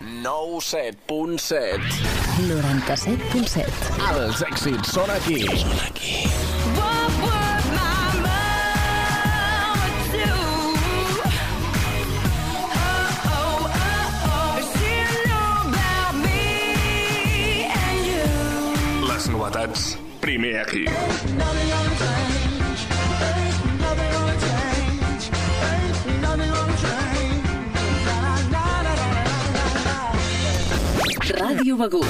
97.7 97.7 Els èxits són aquí. Són aquí. What would my mama do? Oh, oh, oh, oh. She know about me and you. Les novetats, primer aquí. Ràdio Begú.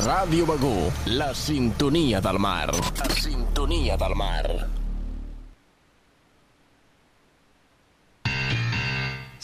Ràdio Begú, la sintonia del mar. La sintonia del mar.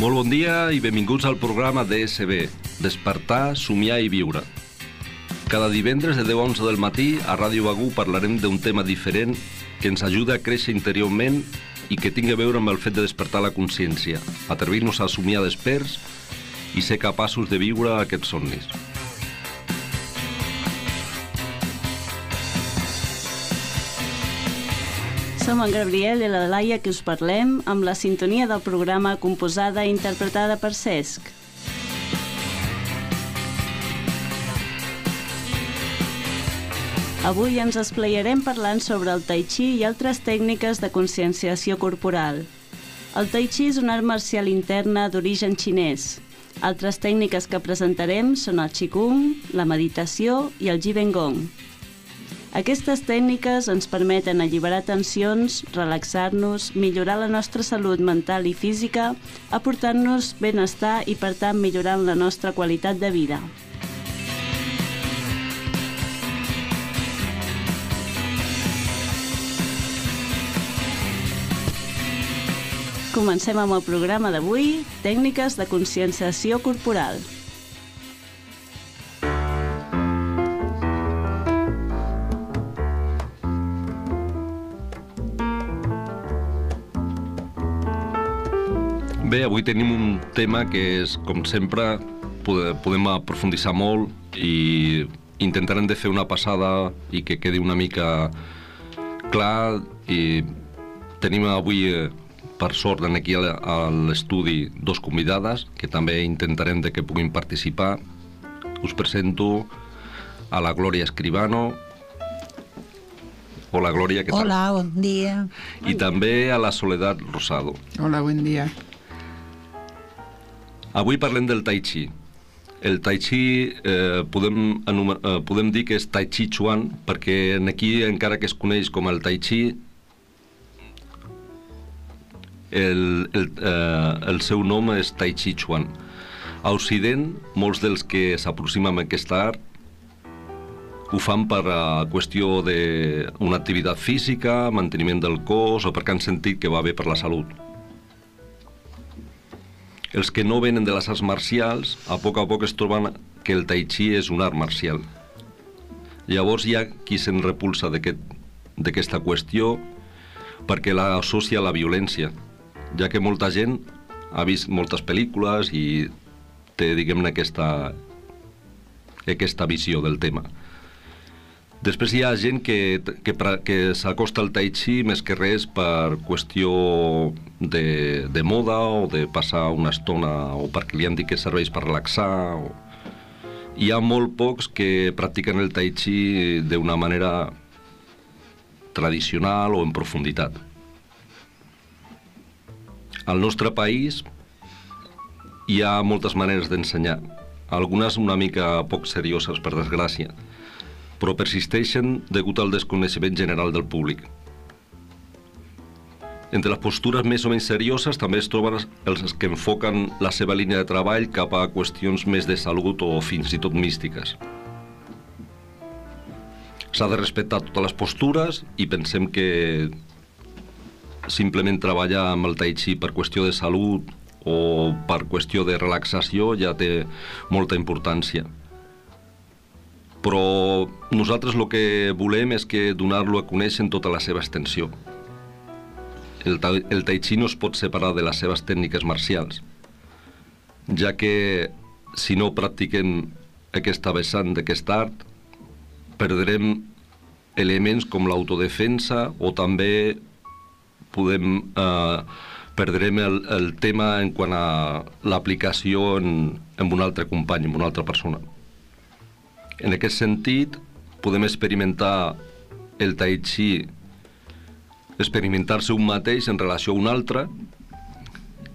Molt bon dia i benvinguts al programa DSB, Despertar, somiar i viure. Cada divendres de 10 a 11 del matí a Ràdio Begú parlarem d'un tema diferent que ens ajuda a créixer interiorment i que tingui a veure amb el fet de despertar la consciència, atrevir-nos a somiar desperts i ser capaços de viure aquests somnis. Som en Gabriel i la Laia que us parlem amb la sintonia del programa composada i interpretada per Cesc. Avui ens esplaiarem parlant sobre el tai chi i altres tècniques de conscienciació corporal. El tai chi és una art marcial interna d'origen xinès. Altres tècniques que presentarem són el qigong, la meditació i el jibengong. Aquestes tècniques ens permeten alliberar tensions, relaxar-nos, millorar la nostra salut mental i física, aportant-nos benestar i, per tant, millorant la nostra qualitat de vida. Comencem amb el programa d'avui, tècniques de conscienciació corporal. Bé, avui tenim un tema que és, com sempre, pode- podem aprofunditzar molt i intentarem de fer una passada i que quedi una mica clar i tenim avui, eh, per sort, en aquí a l'estudi dos convidades que també intentarem de que puguin participar. Us presento a la Glòria Escribano. Hola, Glòria, què tal? Hola, bon dia. I també a la Soledat Rosado. Hola, buen dia. Avui parlem del Tai Chi. El Tai Chi eh, podem, eh, podem dir que és Tai Chi Chuan perquè en aquí, encara que es coneix com el Tai Chi, el, el, eh, el seu nom és Tai Chi Chuan. A Occident, molts dels que s'aproximen a aquesta art ho fan per a qüestió d'una activitat física, manteniment del cos o perquè han sentit que va bé per la salut. Els que no venen de les arts marcials, a poc a poc es troben que el tai chi és un art marcial. Llavors hi ha qui se'n repulsa d'aquest- d'aquesta qüestió perquè l'associa a la violència, ja que molta gent ha vist moltes pel·lícules i té, diguem-ne, aquesta, aquesta visió del tema. Després hi ha gent que, que, que s'acosta al tai chi més que res per qüestió de, de moda o de passar una estona o perquè li han dit que serveix per relaxar. O... Hi ha molt pocs que practiquen el tai chi d'una manera tradicional o en profunditat. Al nostre país hi ha moltes maneres d'ensenyar, algunes una mica poc serioses, per desgràcia, però persisteixen degut al desconeixement general del públic. Entre les postures més o menys serioses també es troben els- que enfoquen la seva línia de treball cap a qüestions més de salut o fins i tot místiques. S'ha de respectar totes les postures i pensem que simplement treballar amb el tai chi per qüestió de salut o per qüestió de relaxació ja té molta importància. Però nosaltres el que volem és que donar-lo a conèixer en tota la seva extensió. El, ta el tai chi no es pot separar de les seves tècniques marcials, ja que si no practiquem aquesta vessant d'aquest art, perdrem elements com l'autodefensa o també podem eh, perdrem el, el tema en quant a l'aplicació en, en un altre company, en una altra persona. En aquest sentit, podem experimentar el tai chi, experimentar-se un mateix en relació a un altre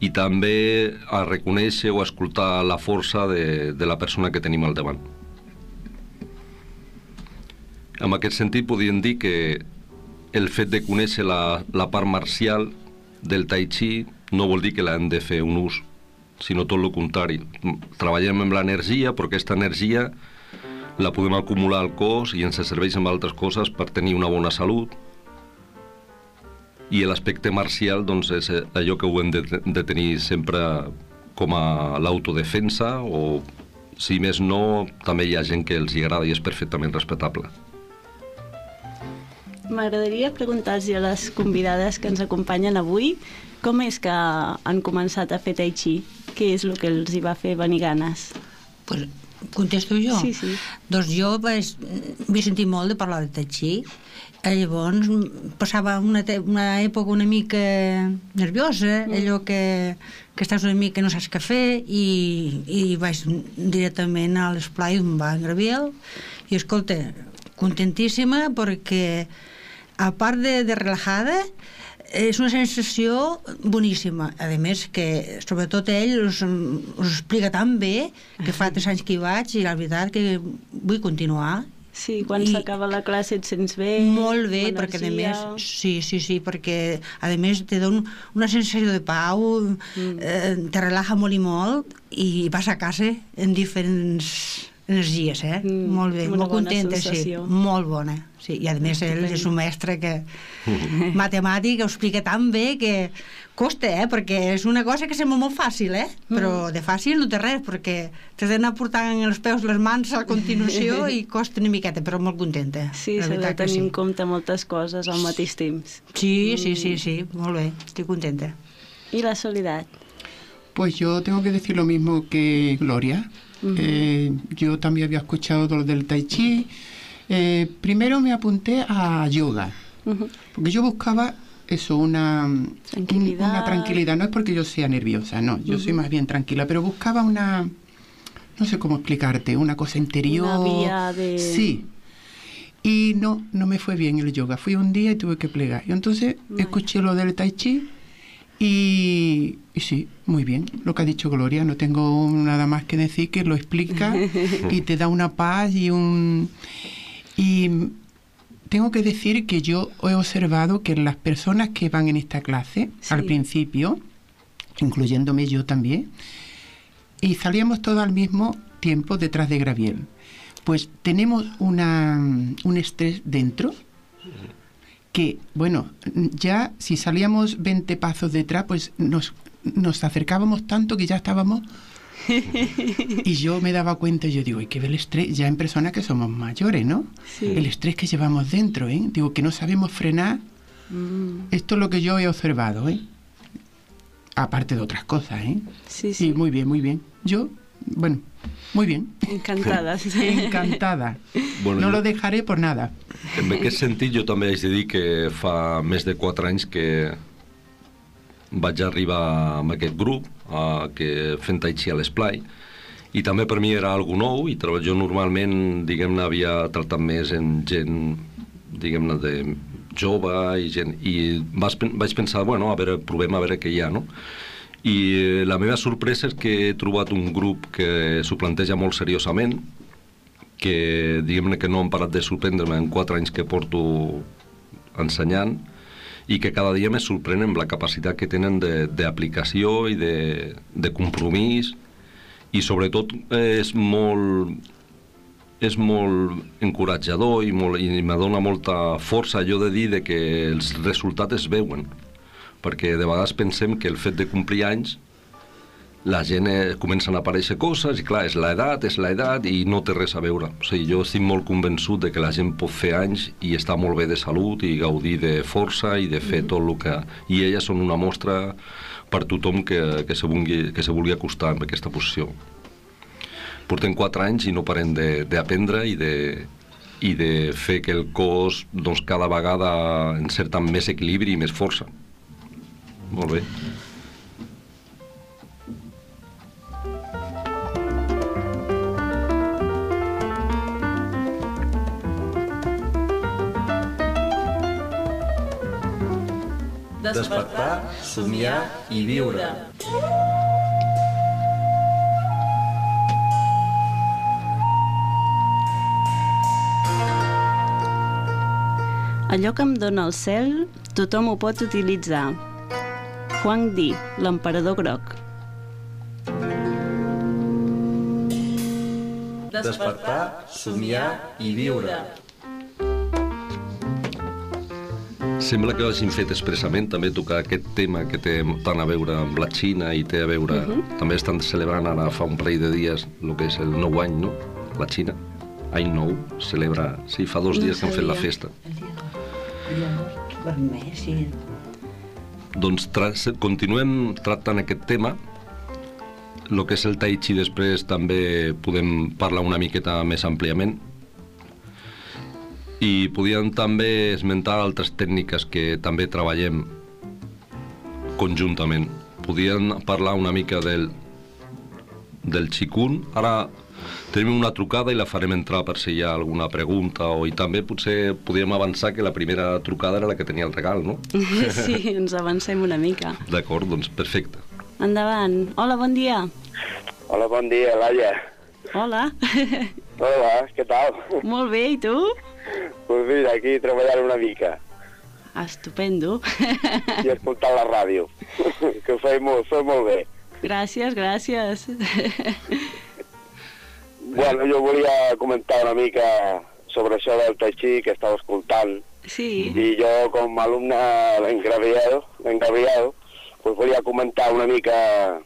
i també a reconèixer o a escoltar la força de, de la persona que tenim al davant. En aquest sentit, podríem dir que el fet de conèixer la, la part marcial del tai chi no vol dir que l'hem de fer un ús, sinó tot el contrari. Treballem amb l'energia, però aquesta energia la podem acumular al cos i ens serveix amb altres coses per tenir una bona salut. I l'aspecte marcial doncs, és allò que ho hem de, de tenir sempre com a l'autodefensa o, si més no, també hi ha gent que els hi agrada i és perfectament respectable. M'agradaria preguntar-los a les convidades que ens acompanyen avui com és que han començat a fer tai chi? Què és el que els hi va fer venir ganes? Pues, contesto jo? Sí, sí. Doncs jo vaig, m'he sentit molt de parlar de Tai Chi, eh, llavors passava una, una època una mica nerviosa, mm. allò que, que estàs una mica que no saps què fer, i, i vaig directament a l'esplai on va en Gabriel, i escolta, contentíssima perquè a part de, de relajada és una sensació boníssima. A més, que sobretot ell us, us explica tan bé que fa tres anys que hi vaig i la veritat que vull continuar. Sí, quan s'acaba la classe et sents bé? Molt bé, perquè a més, sí, sí, sí, perquè a més te dona una sensació de pau, mm. eh, te relaja molt i molt i vas a casa en diferents energies, eh? Mm, molt bé, molt contenta, sí, sensació. molt bona. Sí, I a més ell és un mestre que matemàtic ho explica tan bé que costa, eh? perquè és una cosa que sembla molt fàcil, eh? però de fàcil no té res, perquè t'has d'anar portant els peus, les mans a continuació i costa una miqueta, però molt contenta. Sí, s'ha de tenir sí. en compte moltes coses al mateix temps. Sí, sí, sí, sí, molt bé, estic contenta. I la Soledat? Pues yo tengo que decir lo mismo que Gloria. Eh, yo también había escuchado lo del tai chi. Eh, primero me apunté a yoga, porque yo buscaba eso, una Tranquilidad. una tranquilidad. No es porque yo sea nerviosa, no, yo soy más bien tranquila, pero buscaba una, no sé cómo explicarte, una cosa interior. Una vía de- Sí. Y no, no me fue bien el yoga. Fui un día y tuve que plegar. Y entonces Vaya. escuché lo del tai chi y, y sí, muy bien. Lo que ha dicho Gloria, no tengo nada más que decir que lo explica y te da una paz y un... Y tengo que decir que yo he observado que las personas que van en esta clase, Sí. al principio, incluyéndome yo también, y salíamos todos al mismo tiempo detrás de Graviel. Pues tenemos una, un estrés dentro que, bueno, ya si salíamos 20 pasos detrás, pues nos, nos acercábamos tanto que ya estábamos... y yo me daba cuenta, yo digo, hay que ver el estrés, ya en personas que somos mayores, ¿no? Sí. El estrés que llevamos dentro, ¿eh? Digo, que no sabemos frenar. Mm, Esto es lo que yo he observado, ¿eh? Aparte de otras cosas, ¿eh? sí, Sí, sí. muy bien, muy bien. Yo, bueno, muy bien. Encantada. sí. Encantada. Bueno, no jo- lo dejaré por nada. En aquest sentit, jo també haig de dir que fa més de 4 anys que vaig arribar amb aquest grup, a, que fent tai chi a l'esplai, i també per mi era algo nou, i tre- jo normalment, diguem-ne, havia tractat més en gent, diguem-ne, de jove i gent, i vas, vaig pensar, bueno, a veure, provem a veure què hi ha, no? I la meva sorpresa és que he trobat un grup que s'ho planteja molt seriosament, que diguem-ne que no han parat de sorprendre'm en quatre anys que porto ensenyant i que cada dia me sorprenen amb la capacitat que tenen d'aplicació i de, de compromís. I sobretot eh, és molt és molt encoratjador i, molt, i me dona molta força allò de dir de que els resultats es veuen perquè de vegades pensem que el fet de complir anys la gent eh, comencen a aparèixer coses i clar, és l'edat, és l'edat i no té res a veure. O sigui, jo estic molt convençut de que la gent pot fer anys i estar molt bé de salut i gaudir de força i de fer tot el que... I elles són una mostra per tothom que, que, se vulgui, que se vulgui acostar en aquesta posició. Portem quatre anys i no parem de- d'aprendre i de, i de fer que el cos doncs, cada vegada encerta amb més equilibri i més força. Molt bé. Despertar, somiar i viure. Allò que em dóna el cel, tothom ho pot utilitzar. Huang Di, l'emperador groc. Despertar, somiar i viure. Sembla que ho hagin fet expressament també tocar aquest tema que té tant a veure amb la Xina i té a veure... També estan celebrant ara fa un parell de dies el que és el nou any, no? La Xina. Any nou, celebra... Sí, fa dos No dies que han fet la festa. El dia. El dia més, sí. Doncs tra continuem tractant aquest tema. El que és el tai chi després també podem parlar una miqueta més àmpliament. I podíem també esmentar altres tècniques que també treballem conjuntament. Podíem parlar una mica del, del xicun. Ara tenim una trucada i la farem entrar per si hi ha alguna pregunta o i també potser podríem avançar que la primera trucada era la que tenia el regal, no? Sí, ens avancem una mica. D'acord, doncs perfecte. Endavant. Hola, bon dia. Hola, bon dia, Laia. Hola. Hola, què tal? Molt bé, i tu? Pues mira, aquí treballant una mica Estupendo. i escoltant la ràdio, que ho feia molt, feia molt bé. gràcies, gràcies. Bueno, jo volia comentar una mica sobre això del Tai Chi que estava escoltant Sí, i jo com a alumne engraviado, engraviado pues volia comentar una mica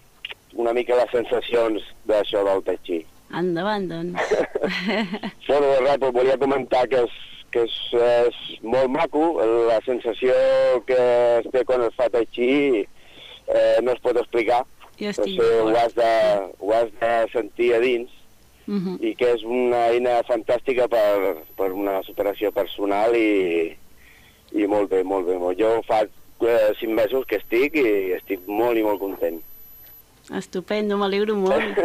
una mica les sensacions d'això del Tai Chi. endavant, doncs. Bueno, de res, pues volia comentar que és, que és, és molt maco, la sensació que es té quan es fa Tai Chi eh, no es pot explicar. Jo estic Això ho has, de, ho has de sentir a dins Mhm. i que és una eina fantàstica per, per una superació personal i, i molt bé, molt bé. Jo fa eh, cinc mesos que estic i estic molt i molt content. Estupendo, m'alegro molt.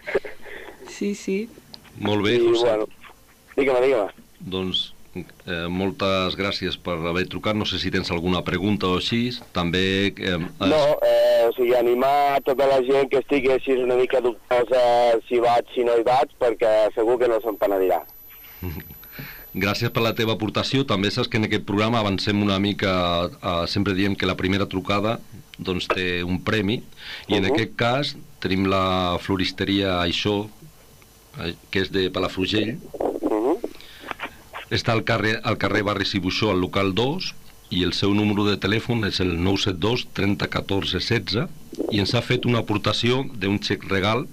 sí, sí. Molt bé, I, José. bueno, digue'm, digue'm. Doncs eh, moltes gràcies per haver trucat. No sé si tens alguna pregunta o així. També... Eh, No, eh, o sigui, animar a tota la gent que estigui així una mica dubtosa si vaig, si no hi vaig, perquè segur que no se'n penedirà. Gràcies per la teva aportació. També saps que en aquest programa avancem una mica, eh, sempre diem que la primera trucada doncs, té un premi i en Mhm. aquest cas tenim la floristeria Això, eh, que és de Palafrugell. Està al carrer, al carrer Barri Cibuixó, al local 2, i el seu número de telèfon és el 972 30 14 16 i ens ha fet una aportació d'un xec regal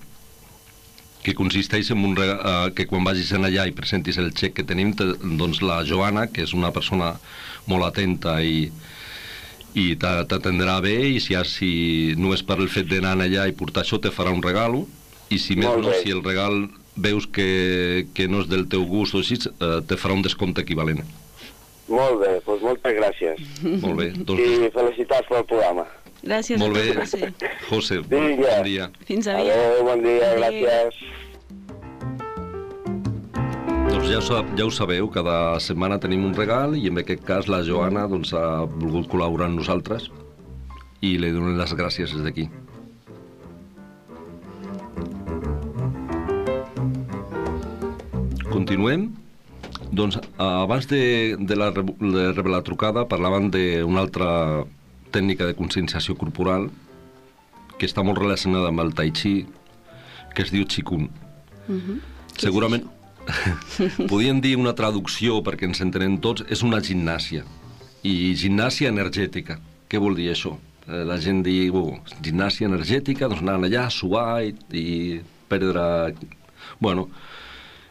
que consisteix en un regal, eh, que quan vagis en allà i presentis el xec que tenim, te, doncs la Joana, que és una persona molt atenta i, i t'a- t'atendrà bé i si, ha, si no és per el fet d'anar allà i portar això te farà un regalo i si més no, si el regal veus que, que no és del teu gust o així, eh, te farà un descompte equivalent. Molt bé, doncs moltes gràcies. Molt bé, doncs I felicitats pel programa. Gràcies molt a bé, José. José, bon, bon dia. Fins aviat. Adéu, bon dia, Adéu. gràcies. Doncs ja sab, ja ho sabeu, cada setmana tenim un regal i en aquest cas la Joana doncs, ha volgut col·laborar amb nosaltres i li donem les gràcies des d'aquí. Continuem. Doncs abans de, de, la, de rebre la trucada parlaven d'una altra tècnica de conscienciació corporal que està molt relacionada amb el tai chi, que es diu Qigong. Segurament, podríem dir una traducció perquè ens entenem tots, és una gimnàsia. I gimnàsia energètica. Què vol dir això? Eh, La gent diu, oh, gimnàsia energètica, doncs anant allà a suar i, i perdre... Bueno,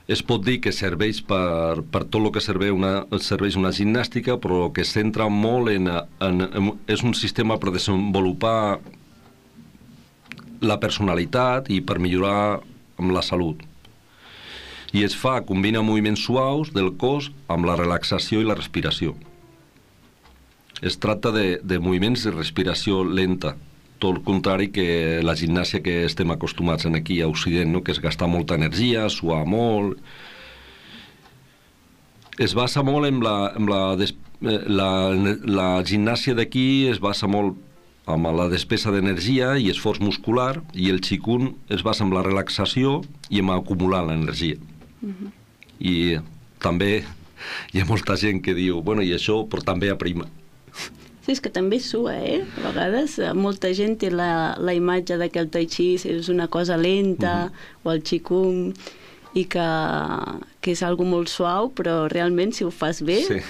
es pot dir que serveix per, per tot el que serveix una, serveix una gimnàstica, però que es centra molt en, en, en... És un sistema per desenvolupar la personalitat i per millorar amb la salut. I es fa, combina moviments suaus del cos amb la relaxació i la respiració. Es tracta de, de moviments de respiració lenta, tot el contrari que la gimnàsia que estem acostumats en aquí a Occident, no? que és gastar molta energia, suar molt... Es basa molt en la, en la, des, eh, la, la gimnàsia d'aquí es basa molt amb la despesa d'energia i esforç muscular i el xicun es basa en la relaxació i en acumular l'energia. I també hi ha molta gent que diu, bueno, i això però també aprima. Sí, és que també sua, eh? A vegades eh, molta gent té la, la imatge de que el tai chi és una cosa lenta, o el qigong, i que, que és algo molt suau, però realment si ho fas bé... Sí.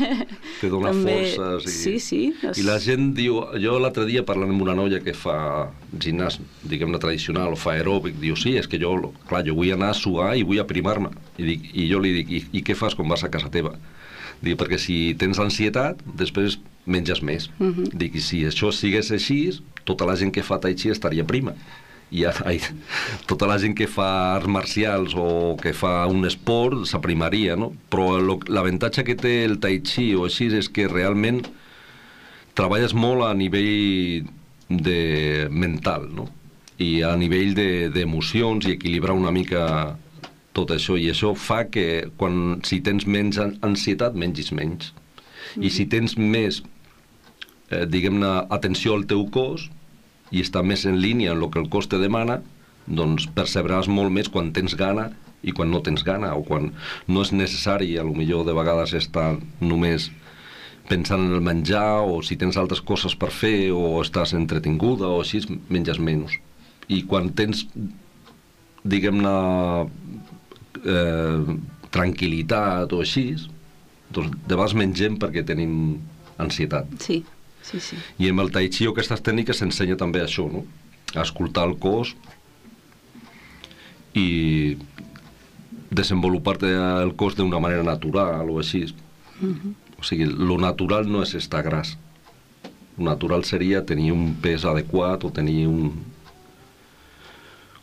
Te dona També- forces. I, sí, sí, és- I la gent diu... Jo l'altre dia parlant amb una noia que fa gimnàs, diguem-ne, tradicional, o fa aeròbic, diu, sí, és que jo, clar, jo vull anar a suar i vull aprimar-me. I, dic, I jo li dic, I, i què fas quan vas a casa teva? Dic, perquè si tens ansietat, després menges més. Mhm. Dic, i si això sigués així, tota la gent que fa tai chi estaria prima. I ai, tota la gent que fa arts marcials o que fa un esport s'aprimaria, no? Però l'avantatge que té el tai chi o així és que realment treballes molt a nivell de mental, no? I a nivell de- d'emocions i equilibrar una mica tot això i això fa que quan, si tens menys an- ansietat mengis menys. I si tens més eh, diguem-ne atenció al teu cos i està més en línia amb el que el cos te demana doncs percebràs molt més quan tens gana i quan no tens gana o quan no és necessari a lo millor de vegades estar només pensant en el menjar o si tens altres coses per fer o estàs entretinguda o així menges menys. I quan tens diguem-ne eh, tranquil·litat o així doncs de vegades mengem perquè tenim ansietat Sí, sí, sí. i amb el tai chi o aquestes tècniques s'ensenya també això, no? A escoltar el cos i desenvolupar-te el cos d'una manera natural o així. O sigui, lo natural no és estar gras. Lo natural seria tenir un pes adequat o tenir un,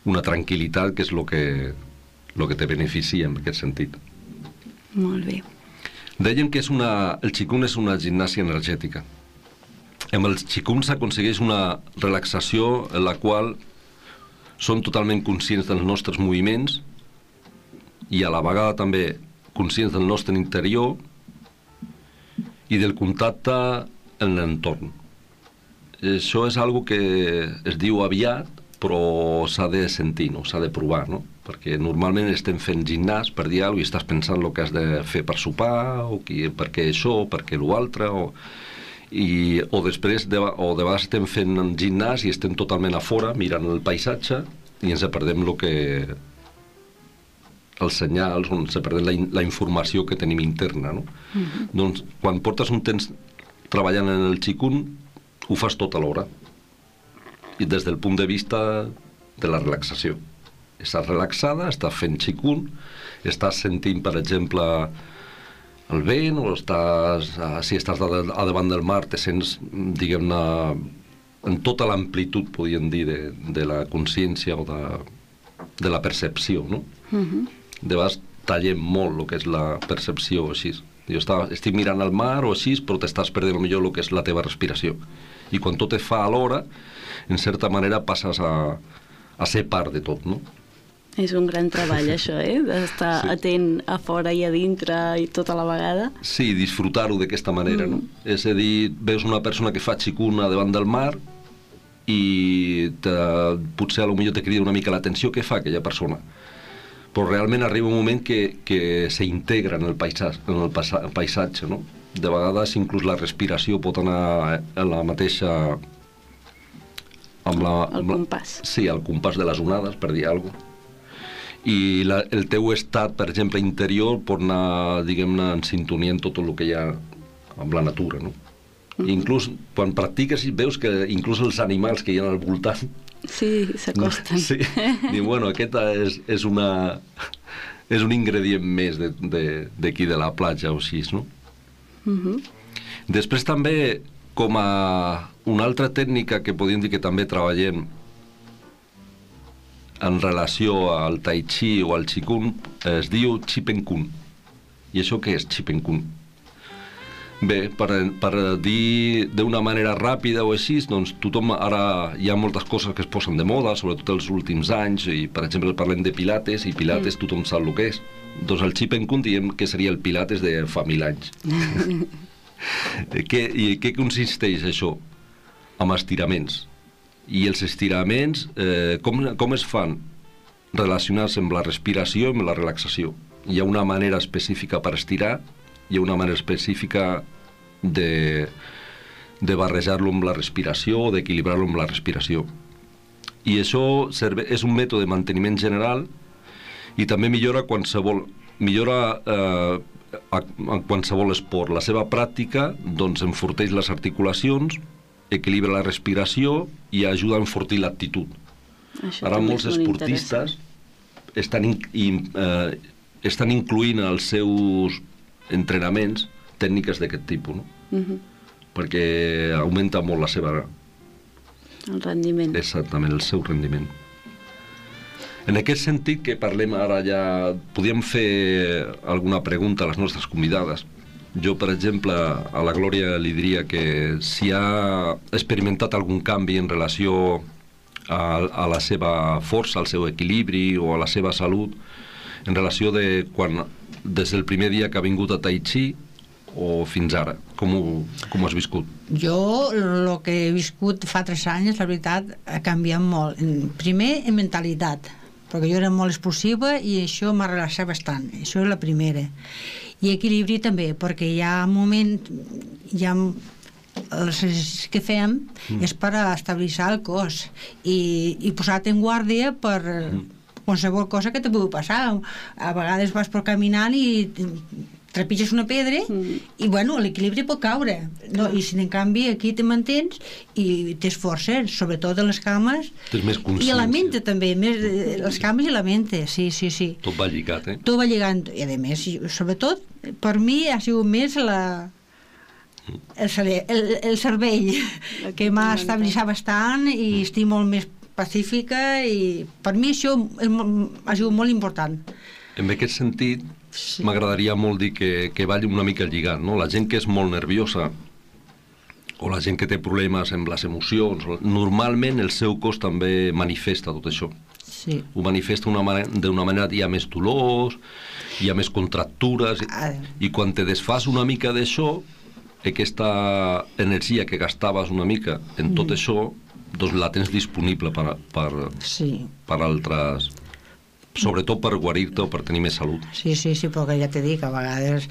una tranquil·litat que és el que, lo que te beneficia en aquest sentit. Molt bé. Dèiem que és una, el Qigong és una gimnàsia energètica. Amb el Qigong s'aconsegueix una relaxació en la qual som totalment conscients dels nostres moviments i a la vegada també conscients del nostre interior i del contacte en l'entorn. Això és algo que es diu aviat, però s'ha de sentir, no? s'ha de provar, no? Perquè normalment estem fent gimnàs per dir alguna cosa i estàs pensant el que has de fer per sopar, o qui, per què això, o per què l'altre, o, i, o després de, o de vegades estem fent gimnàs i estem totalment a fora mirant el paisatge i ens perdem el que els senyals, on se perdem la, in- la informació que tenim interna. No? Doncs quan portes un temps treballant en el xicun, ho fas tot alhora. I des del punt de vista de la relaxació. Estàs relaxada, estàs fent xicun, estàs sentint, per exemple, el vent, o estàs, eh, si estàs a, a davant del mar, te sents, diguem-ne, en tota l'amplitud, podríem dir, de, de la consciència o de, de la percepció, no? De vegades tallem molt el que és la percepció així. Jo està, estic mirant al mar o així, però t'estàs perdent millor el que és la teva respiració. I quan tot es fa alhora, en certa manera passes a, a ser part de tot, no? És un gran treball, això, eh? D'estar Sí. atent a fora i a dintre i tota la vegada. Sí, disfrutar-ho d'aquesta manera, no? És a dir, veus una persona que fa xicuna davant del mar i te, potser a lo millor te crida una mica l'atenció, què fa aquella persona? però realment arriba un moment que, que s'integra en el paisatge, en el paisatge, no? De vegades inclús la respiració pot anar en la mateixa... amb la, El amb la- compàs. Sí, el compàs de les onades, per dir alguna cosa. I la, el teu estat, per exemple, interior pot anar, diguem-ne, en sintonia amb tot el que hi ha amb la natura, no? Mm-hmm. I inclús quan practiques i veus que inclús els animals que hi ha al voltant Sí, s'acosten. Sí, diu, bueno, aquesta és, és una... És un ingredient més de- de- d'aquí de, de la platja o així, no? Mhm. Després també, com a una altra tècnica que podríem dir que també treballem en relació al tai chi o al qigong, es diu chipenkun. I això què és chipenkun? Bé, per, per dir d'una manera ràpida o així, doncs tothom ara hi ha moltes coses que es posen de moda, sobretot els últims anys, i per exemple parlem de pilates, i pilates mm. tothom sap el que és. Doncs el Chipenkun diem que seria el pilates de fa mil anys. què, I què consisteix això? Amb estiraments. I els estiraments, eh, com, com es fan? Relacionats amb la respiració i amb la relaxació. Hi ha una manera específica per estirar, hi ha una manera específica de, de barrejar-lo amb la respiració o d'equilibrar-lo amb la respiració. I això serve, és un mètode de manteniment general i també millora qualsevol millora eh, a, a qualsevol esport. La seva pràctica doncs, enforteix les articulacions, equilibra la respiració i ajuda a enfortir l'actitud. Ara molts molt esportistes estan, in, in, eh, estan incluint als seus entrenaments tècniques d'aquest tipus, no? Mhm. perquè augmenta molt la seva, El rendiment. exactament, el seu rendiment. En aquest sentit que parlem ara ja, podríem fer alguna pregunta a les nostres convidades. Jo, per exemple, a la Glòria li diria que si ha experimentat algun canvi en relació a, a la seva força, al seu equilibri o a la seva salut, en relació de quan, des del primer dia que ha vingut a Tai Chi o fins ara, com ho, com ho has viscut? Jo, el que he viscut fa tres anys, la veritat, ha canviat molt. Primer, en mentalitat, perquè jo era molt explosiva i això m'ha relaxat bastant. Això és la primera. I equilibri també, perquè hi ha moment, hi ha els exercicis que fem mm. és per a estabilitzar el cos i, i posar-te en guàrdia per mm. qualsevol cosa que te pugui passar. A vegades vas per caminant i trepitges una pedra mm. i bueno, l'equilibri pot caure. No? i si en canvi aquí te mantens i tens forces, sobretot a les cames. Tens més i a la mente també més, eh, les cames i la mente sí, sí, sí. Tot va lligat, eh? tot va lligant. I a més, sobretot per mi ha sigut més la el, cere- el, el cervell que m'ha estabilitzat bastant i estic molt més pacífica i per mi això és, ha sigut molt important. En aquest sentit, Sí. m'agradaria molt dir que, que balli una mica lligat, no? La gent que és molt nerviosa o la gent que té problemes amb les emocions, normalment el seu cos també manifesta tot això. sí. Ho manifesta d'una manera, manera hi ha més dolors, hi ha més contractures, Ah. i, i quan te desfas una mica d'això, aquesta energia que gastaves una mica en tot això, doncs la tens disponible per, per, sí. per altres... Sobretot per guarir-te o per tenir més salut. Sí, sí, sí, però que ja t'he dit que a vegades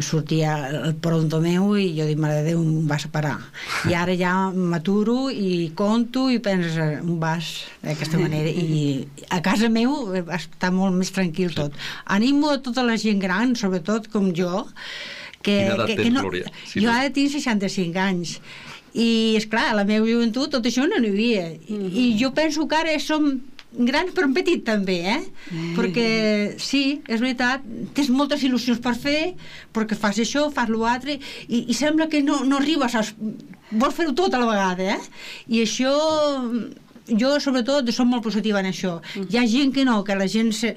sortia el pronto meu i jo dic, mare de Déu, em vas a parar. I ara ja m'aturo i conto i penses, un vas d'aquesta manera. I a casa meu està molt més tranquil tot. Animo a tota la gent gran, sobretot com jo, que, Quina edat que, que tens, no, Glòria? Sí, jo no. ara tinc 65 anys i, és clar a la meva joventut tot això no n'hi havia. I jo penso que ara som grans però un petit també, eh? Perquè sí, és veritat, tens moltes il·lusions per fer, perquè fas això, fas l'altre, i, i sembla que no, no arribes, a, vols fer-ho tot a la vegada, eh? I això jo sobretot som molt positiva en això. Hi ha gent que no, que la gent se,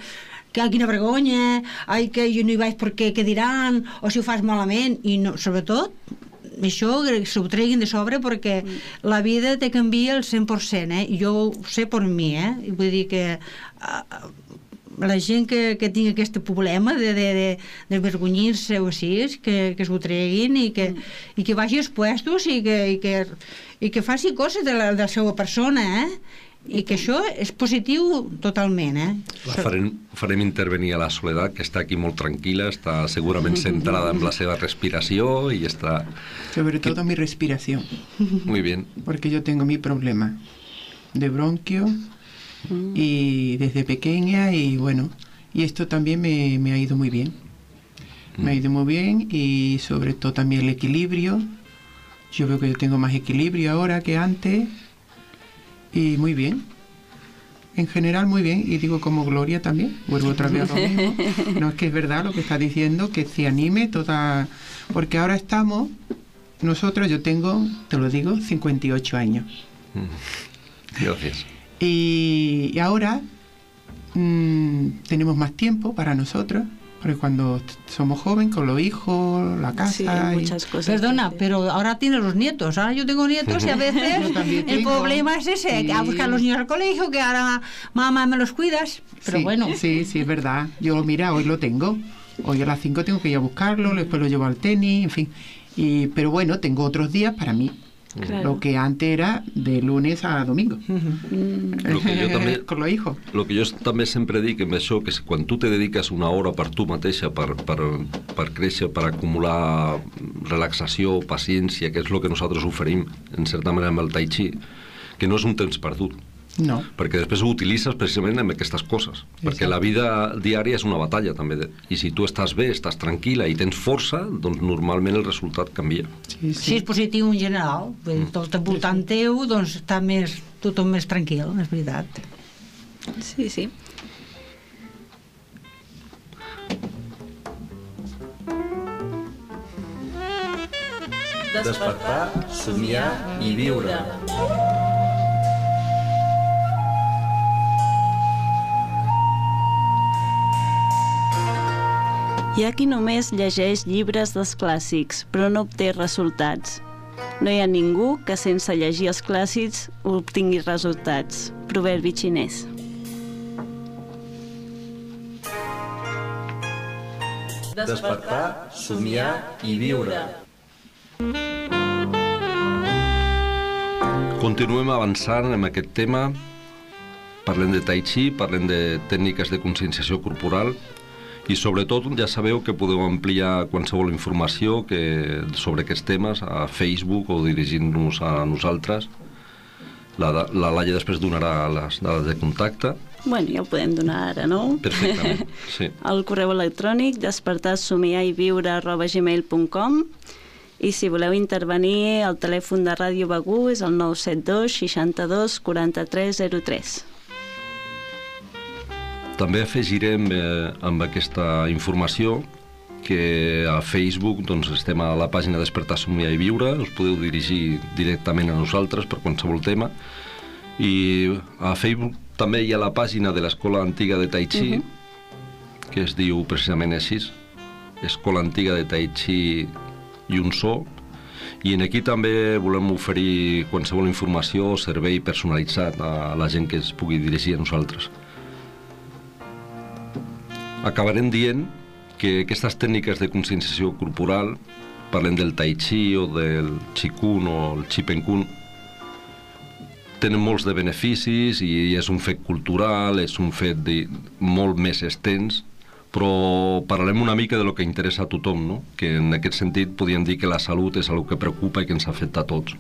que quina vergonya, ai, que jo no hi vaig perquè què diran, o si ho fas malament, i no, sobretot això s'ho treguin de sobre perquè mm. la vida te canvia al 100%, eh? Jo ho sé per mi, eh? Vull dir que uh, la gent que, que tingui aquest problema de, de, de, de vergonyir-se o així, que, que s'ho treguin i que, mm. i que vagi als puestos i que, i que, i que faci coses de la, de la seva persona, eh? I que això és positiu totalment, eh? La farem, farem intervenir a la Soledat, que està aquí molt tranquil·la, està segurament centrada en la seva respiració i està Sobre todo mi respiración, muy bien. porque yo tengo mi problema de bronquio y desde pequeña y bueno, y esto también me, me ha ido muy bien. Me ha ido muy bien y sobre todo también el equilibrio. Yo veo que yo tengo más equilibrio ahora que antes y muy bien. En general muy bien y digo como Gloria también, vuelvo otra vez a lo mismo. No es que es verdad lo que está diciendo, que se anime toda... Porque ahora estamos, nosotros, yo tengo, te lo digo, 58 años. Gracias. Y, y ahora mm, tenemos más tiempo para nosotros, porque cuando somos jóvenes, con los hijos, la casa... Sí, y- muchas cosas. Perdona, que pero ahora tienes los nietos. Ahora yo tengo nietos y a veces el tengo. problema es ese, que a buscar a los niños al colegio, que ahora mamá me los cuidas. Pero sí, bueno, Sí, sí, es verdad. Yo, mira, hoy lo tengo. Hoy a las 5 tengo que ir a buscarlo, después lo llevo al tenis, en fin. Y, pero bueno, tengo otros días para mí. Claro. Lo que antes era de lunes a domingo. Lo que jo també, Con los hijos. lo que jo també sempre dic amb això, que quan tu te dediques una hora per tu mateixa, per, per, per créixer, per acumular relaxació, paciència, que és el que nosaltres oferim, en certa manera, amb el tai chi, que no és un temps perdut, No. perquè després ho utilitzes precisament amb aquestes coses, perquè la vida diària és una batalla també, i si tu estàs bé, estàs tranquil·la i tens força, doncs normalment el resultat canvia. Sí, si sí. és positiu en general, dir, tot al voltant teu, doncs està més, tothom més tranquil, és veritat. Sí, sí. Despertar, somiar i viure. Hi ha qui només llegeix llibres dels clàssics, però no obté resultats. No hi ha ningú que sense llegir els clàssics obtingui resultats. Proverbi xinès. Despertar, somiar i viure. Continuem avançant en aquest tema. Parlem de tai chi, parlem de tècniques de conscienciació corporal i sobretot ja sabeu que podeu ampliar qualsevol informació que, sobre aquests temes a Facebook o dirigint-nos a nosaltres. La, la Laia després donarà les dades de contacte. Bueno, ja ho podem donar ara, no? Perfectament, sí. El correu electrònic despertar somiar i viure arroba gmail.com i si voleu intervenir el telèfon de Ràdio Begú és el 972 62 43 03. També afegirem eh, amb aquesta informació que a Facebook doncs, estem a la pàgina Despertar, Somiar i Viure, us podeu dirigir directament a nosaltres per qualsevol tema. I a Facebook també hi ha la pàgina de l'Escola Antiga de Tai Chi, que es diu precisament així, Escola Antiga de Tai Chi i un so, i en aquí també volem oferir qualsevol informació o servei personalitzat a la gent que es pugui dirigir a nosaltres acabarem dient que aquestes tècniques de conscienciació corporal, parlem del tai chi o del qigong o el qipenkun, tenen molts de beneficis i és un fet cultural, és un fet de, molt més extens, però parlarem una mica de lo que interessa a tothom, no? que en aquest sentit podríem dir que la salut és una que preocupa i que ens afecta a tots.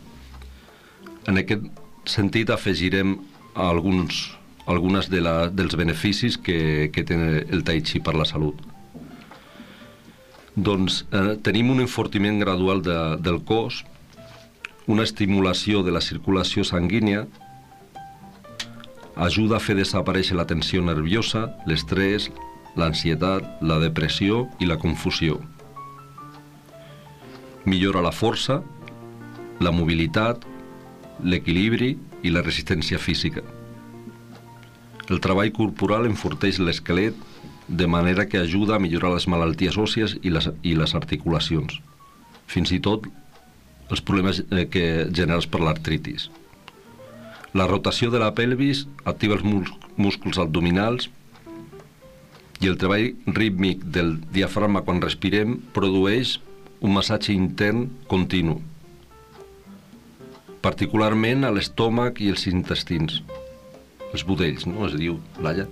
En aquest sentit afegirem alguns, algunes de la, dels beneficis que, que té el tai chi per la salut. Doncs eh, tenim un enfortiment gradual de, del cos, una estimulació de la circulació sanguínia, ajuda a fer desaparèixer la tensió nerviosa, l'estrès, l'ansietat, la depressió i la confusió. Millora la força, la mobilitat, l'equilibri i la resistència física. El treball corporal enforteix l'esquelet de manera que ajuda a millorar les malalties òssies i les, i les articulacions, fins i tot els problemes eh, que generats per l'artritis. La rotació de la pelvis activa els músculs abdominals i el treball rítmic del diafragma quan respirem produeix un massatge intern continu, particularment a l'estómac i els intestins. Els budells, no? Es diu, Laia.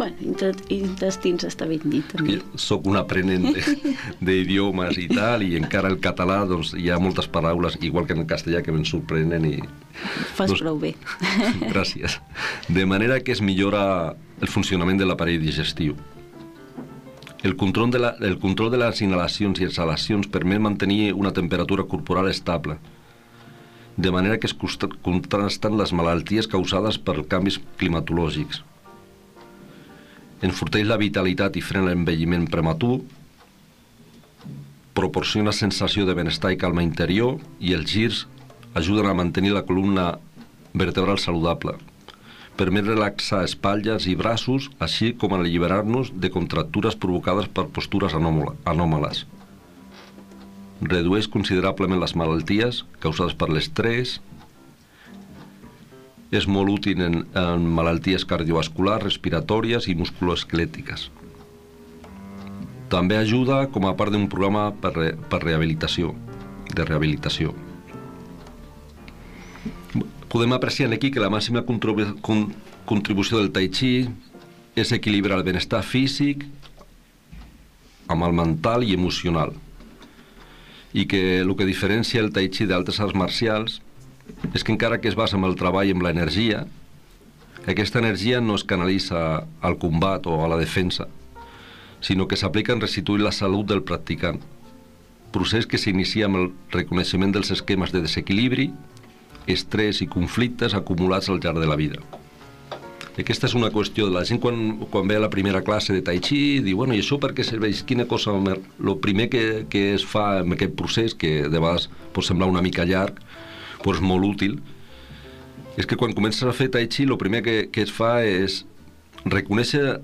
Bueno, intestins està ben dit, també. Soc un aprenent de- d'idiomes i tal, i encara el català, doncs, hi ha moltes paraules, igual que en el castellà, que me'n sorprenen i... Fas doncs- prou bé. Gràcies. De manera que es millora el funcionament de l'aparell digestiu. El control, de la, el control de les inhalacions i exhalacions permet mantenir una temperatura corporal estable, de manera que es contrasten les malalties causades per canvis climatològics. Enforteix la vitalitat i frena l'envelliment prematur, proporciona sensació de benestar i calma interior i els girs ajuden a mantenir la columna vertebral saludable. Permet relaxar espatlles i braços, així com alliberar-nos de contractures provocades per postures anòmales. Redueix considerablement les malalties causades per l'estrès, és molt útil en, en malalties cardiovasculars, respiratòries i musculoesquelètiques. També ajuda com a part d'un programa per, re, per rehabilitació, de rehabilitació. Podem apreciar aquí que la màxima contribu- con, contribució del tai chi és equilibrar el benestar físic amb el mental i emocional i que el que diferencia el tai chi d'altres arts marcials és que encara que es basa en el treball i en l'energia, aquesta energia no es canalitza al combat o a la defensa, sinó que s'aplica en restituir la salut del practicant. Procés que s'inicia amb el reconeixement dels esquemes de desequilibri, estrès i conflictes acumulats al llarg de la vida. Aquesta és una qüestió de la gent quan, quan ve a la primera classe de Tai Chi diu, bueno, i això per què serveix? Quina cosa... El primer que, que es fa en aquest procés, que de vegades pot semblar una mica llarg, però és molt útil, és que quan comences a fer Tai Chi el primer que, que es fa és reconèixer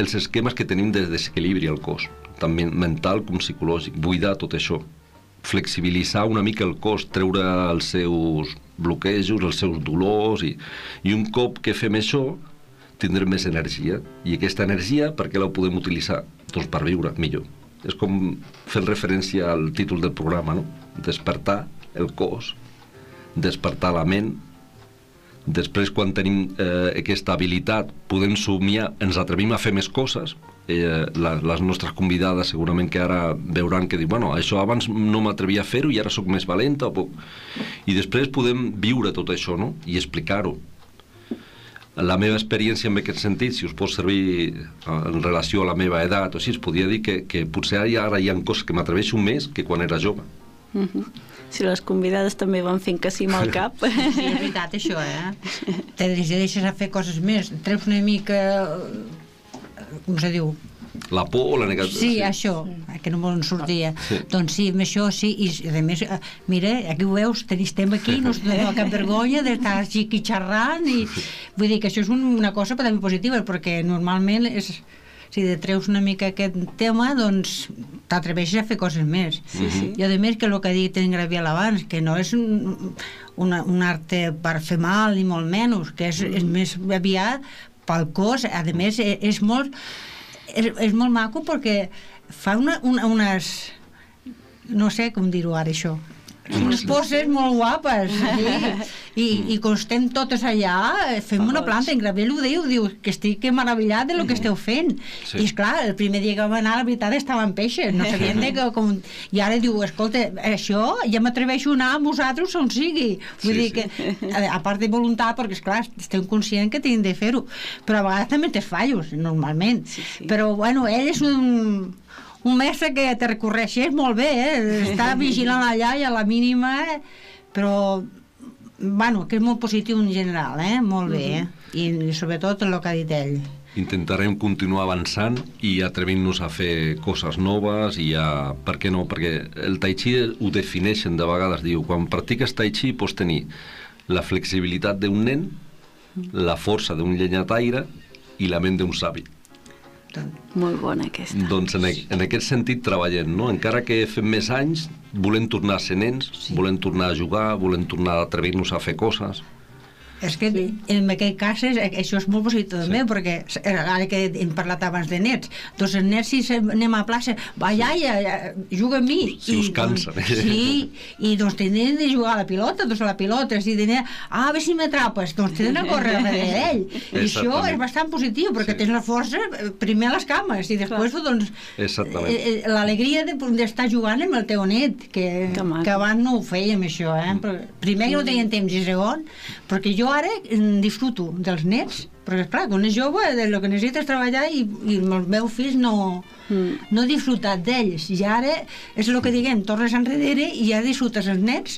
els esquemes que tenim de desequilibri al cos, tant men- mental com psicològic, buidar tot això, flexibilitzar una mica el cos, treure els seus bloquejos, els seus dolors, i, i un cop que fem això, tindrem més energia. I aquesta energia, per què la podem utilitzar? Doncs per viure millor. És com fent referència al títol del programa, no? Despertar el cos, despertar la ment, després quan tenim eh, aquesta habilitat podem somiar, ens atrevim a fer més coses eh, la, les nostres convidades segurament que ara veuran que diuen bueno, això abans no m'atrevia a fer-ho i ara sóc més valenta o puc... i després podem viure tot això no? i explicar-ho la meva experiència en aquest sentit, si us pot servir eh, en relació a la meva edat o així, es podria dir que, que potser ara, ara hi ha coses que m'atreveixo més que quan era jove Si les convidades també van fent que sí amb el cap. Sí, és veritat, això, eh? Te deixes a fer coses més. Treus una mica... eh, Com se diu? la por o la negació Sí, això, que no me'n sortia. Sí. Doncs sí, amb això sí, i a més, eh, mira, aquí ho veus, tenis tema aquí, no us doneu cap vergonya d'estar així aquí xerrant, i vull dir que això és un, una cosa però també positiva, perquè normalment és, si te treus una mica aquest tema, doncs t'atreveixes a fer coses més. Sí, sí. I a més que el que ha dit en Graviel abans, que no és un, una, un arte per fer mal, ni molt menys, que és, és més aviat pel cos, a més és, és molt és, és molt maco perquè fa una, una, unes no sé com dir-ho ara això unes poses molt guapes sí. I, i com estem totes allà fem una planta, en Graviel ho diu diu que estic meravellat de lo que esteu fent Sí. i és clar, el primer dia que vam anar la veritat estaven peixes, no sabien de que com... i ara diu, escolta, això ja m'atreveixo a anar amb vosaltres on sigui vull Sí, dir sí. que a, a part de voluntat perquè esclar, estem conscients que tenim de fer-ho però a vegades també tens fallos normalment, Sí, sí. però bueno, ell és un un mestre que te recorreixés molt bé, eh? està vigilant allà i a la mínima, eh? però bueno, que és molt positiu en general, eh? molt bé, eh? i sobretot el que ha dit ell. intentarem continuar avançant i atrevint-nos a fer coses noves i a... Per què no? Perquè el tai chi ho defineixen de vegades, diu, quan practiques tai chi pots tenir la flexibilitat d'un nen, la força d'un llenyataire i la ment d'un savi. Molt bona aquesta. Doncs en, a- en aquest sentit treballem, no? Encara que fem més anys, volem tornar a ser nens, sí. volem tornar a jugar, volem tornar a atrevir-nos a fer coses. És que en aquest cas és, això és molt positiu també, perquè s- ara que hem parlat abans de nets, doncs els nets si se- anem a plaça, va iaia, ja, juga amb mi. Si us cansen. Doncs, sí, i doncs tenen de jugar a la pilota, doncs a la pilota, si tenen, ah, a veure si m'atrapes, doncs tenen a córrer darrere d'ell. I això és bastant positiu, perquè Sí. tens la força eh, primer a les cames i després, doncs, Exactament. eh, eh, l'alegria de- d'estar jugant amb el teu net, que, Que que abans no ho fèiem això, eh? Però, primer que no teníem temps i segon, perquè jo ara mm, disfruto dels nets, perquè esclar, quan és jove el que necessita és treballar i, i els meus fills no, Mm. no he disfrutat d'ells i ara és el que diguem, tornes enrere i ja disfrutes els nets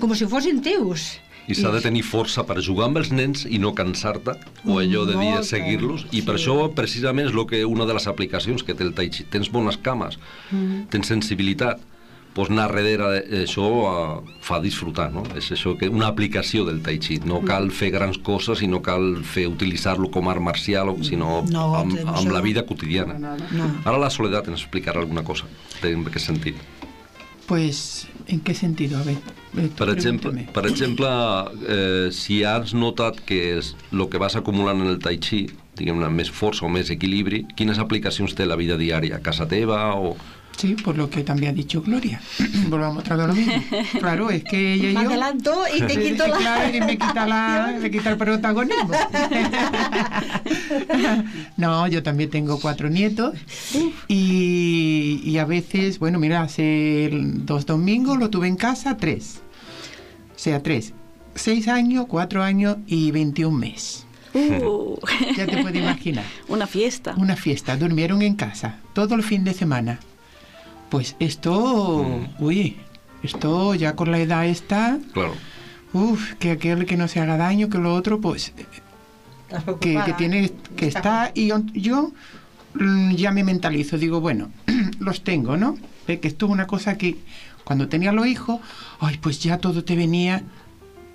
com si fossin teus I s'ha de tenir força per jugar amb els nens i no cansar-te, o allò de dir Molta, seguir-los, i per sí. això precisament és lo que una de les aplicacions que té el Tai Chi. Tens bones cames, Mm. tens sensibilitat, pots anar darrere, eh, això uh, fa disfrutar, no? És això que una aplicació del Tai Chi. No cal fer grans coses i no cal fer utilitzar-lo com art marcial, o- sinó No, amb, amb la no. vida quotidiana. no. Ara la Soledat ens explicarà alguna cosa. En què sentit? Pues, ¿en qué sentido? A ver, eh, Per exemple, per exemple eh, si has notat que és el que vas acumulant en el tai chi, diguem-ne, més força o més equilibri, quines aplicacions té a la vida diària? A casa teva o... Sí, por lo que también ha dicho Gloria. Volvamos otra vez a lo mismo. Claro, es que ella y Me adelanto y te quito la... Claro, y me quita, la, me quita el protagonismo. no, yo también tengo cuatro nietos y, y a veces, bueno, mira, hace dos domingos lo tuve en casa, tres. O sea, tres. Seis años, cuatro años y 21 meses. Uh, Ya te puedes imaginar. una fiesta. Una fiesta, durmieron en casa todo el fin de semana. Pues esto, uy, esto ya con la edad está, Claro. uff, que aquel que no se haga daño, que lo otro, pues que, que tiene que estar. Y yo, yo, mm, ya me mentalizo, digo, bueno, los tengo, ¿no? Que esto es una cosa que cuando tenía los hijos, ay, pues ya todo te venía.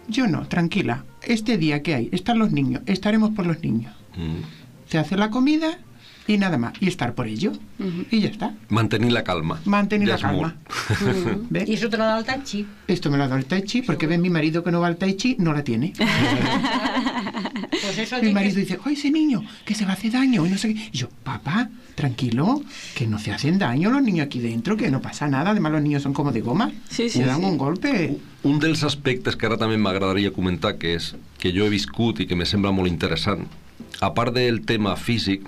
Yo no, tranquila. Este día que hay, están los niños, estaremos por los niños. Mm. Se hace la comida y nada más. Y estar por ello. Y ya está. Mantenir la calma. Mantenir Ja la calma. ¿Ve? I això te l'ha del Tai Chi. Esto me lo ha dado el Tai Chi porque ve mi marido que no va al Tai Chi, no la tiene. Pues eso Mi marido que... dice, ¡ay, ese niño! Que se va a hacer daño y no sé qué. Y yo, papá, tranquilo, que no se hacen daño los niños aquí dentro, que no pasa nada. Además, los niños son como de goma. Sí, sí, Me dan sí. un golpe. Un dels aspectes que ara també m'agradaria comentar, que és que jo he viscut i que me sembla molt interessant, a part del tema físic,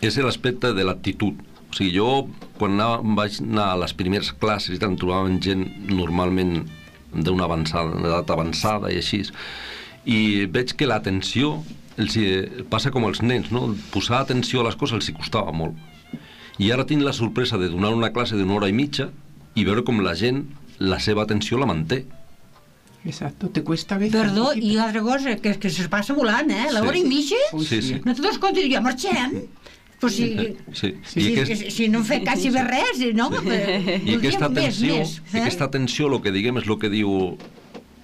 És l'aspecte de l'actitud. O sigui, jo, quan anava, vaig anar a les primeres classes i tant, trobava gent normalment d'una avançada, d'edat avançada i així, i veig que l'atenció els passa com els nens, no? Posar atenció a les coses els costava molt. I ara tinc la sorpresa de donar una classe d'una hora i mitja i veure com la gent la seva atenció la manté. Exacto, te cuesta veces. Perdó, i l'altra cosa, que, que se passa volant, eh? L'hora Sí. i mitja? Sí, sí. No te dones compte, ja marxem. Pues si, Sí. si, I, si, aquest, si no fem quasi bé res, no? I aquesta Voldríem atenció, Més, més, eh? aquesta atenció, el que diguem és el que diu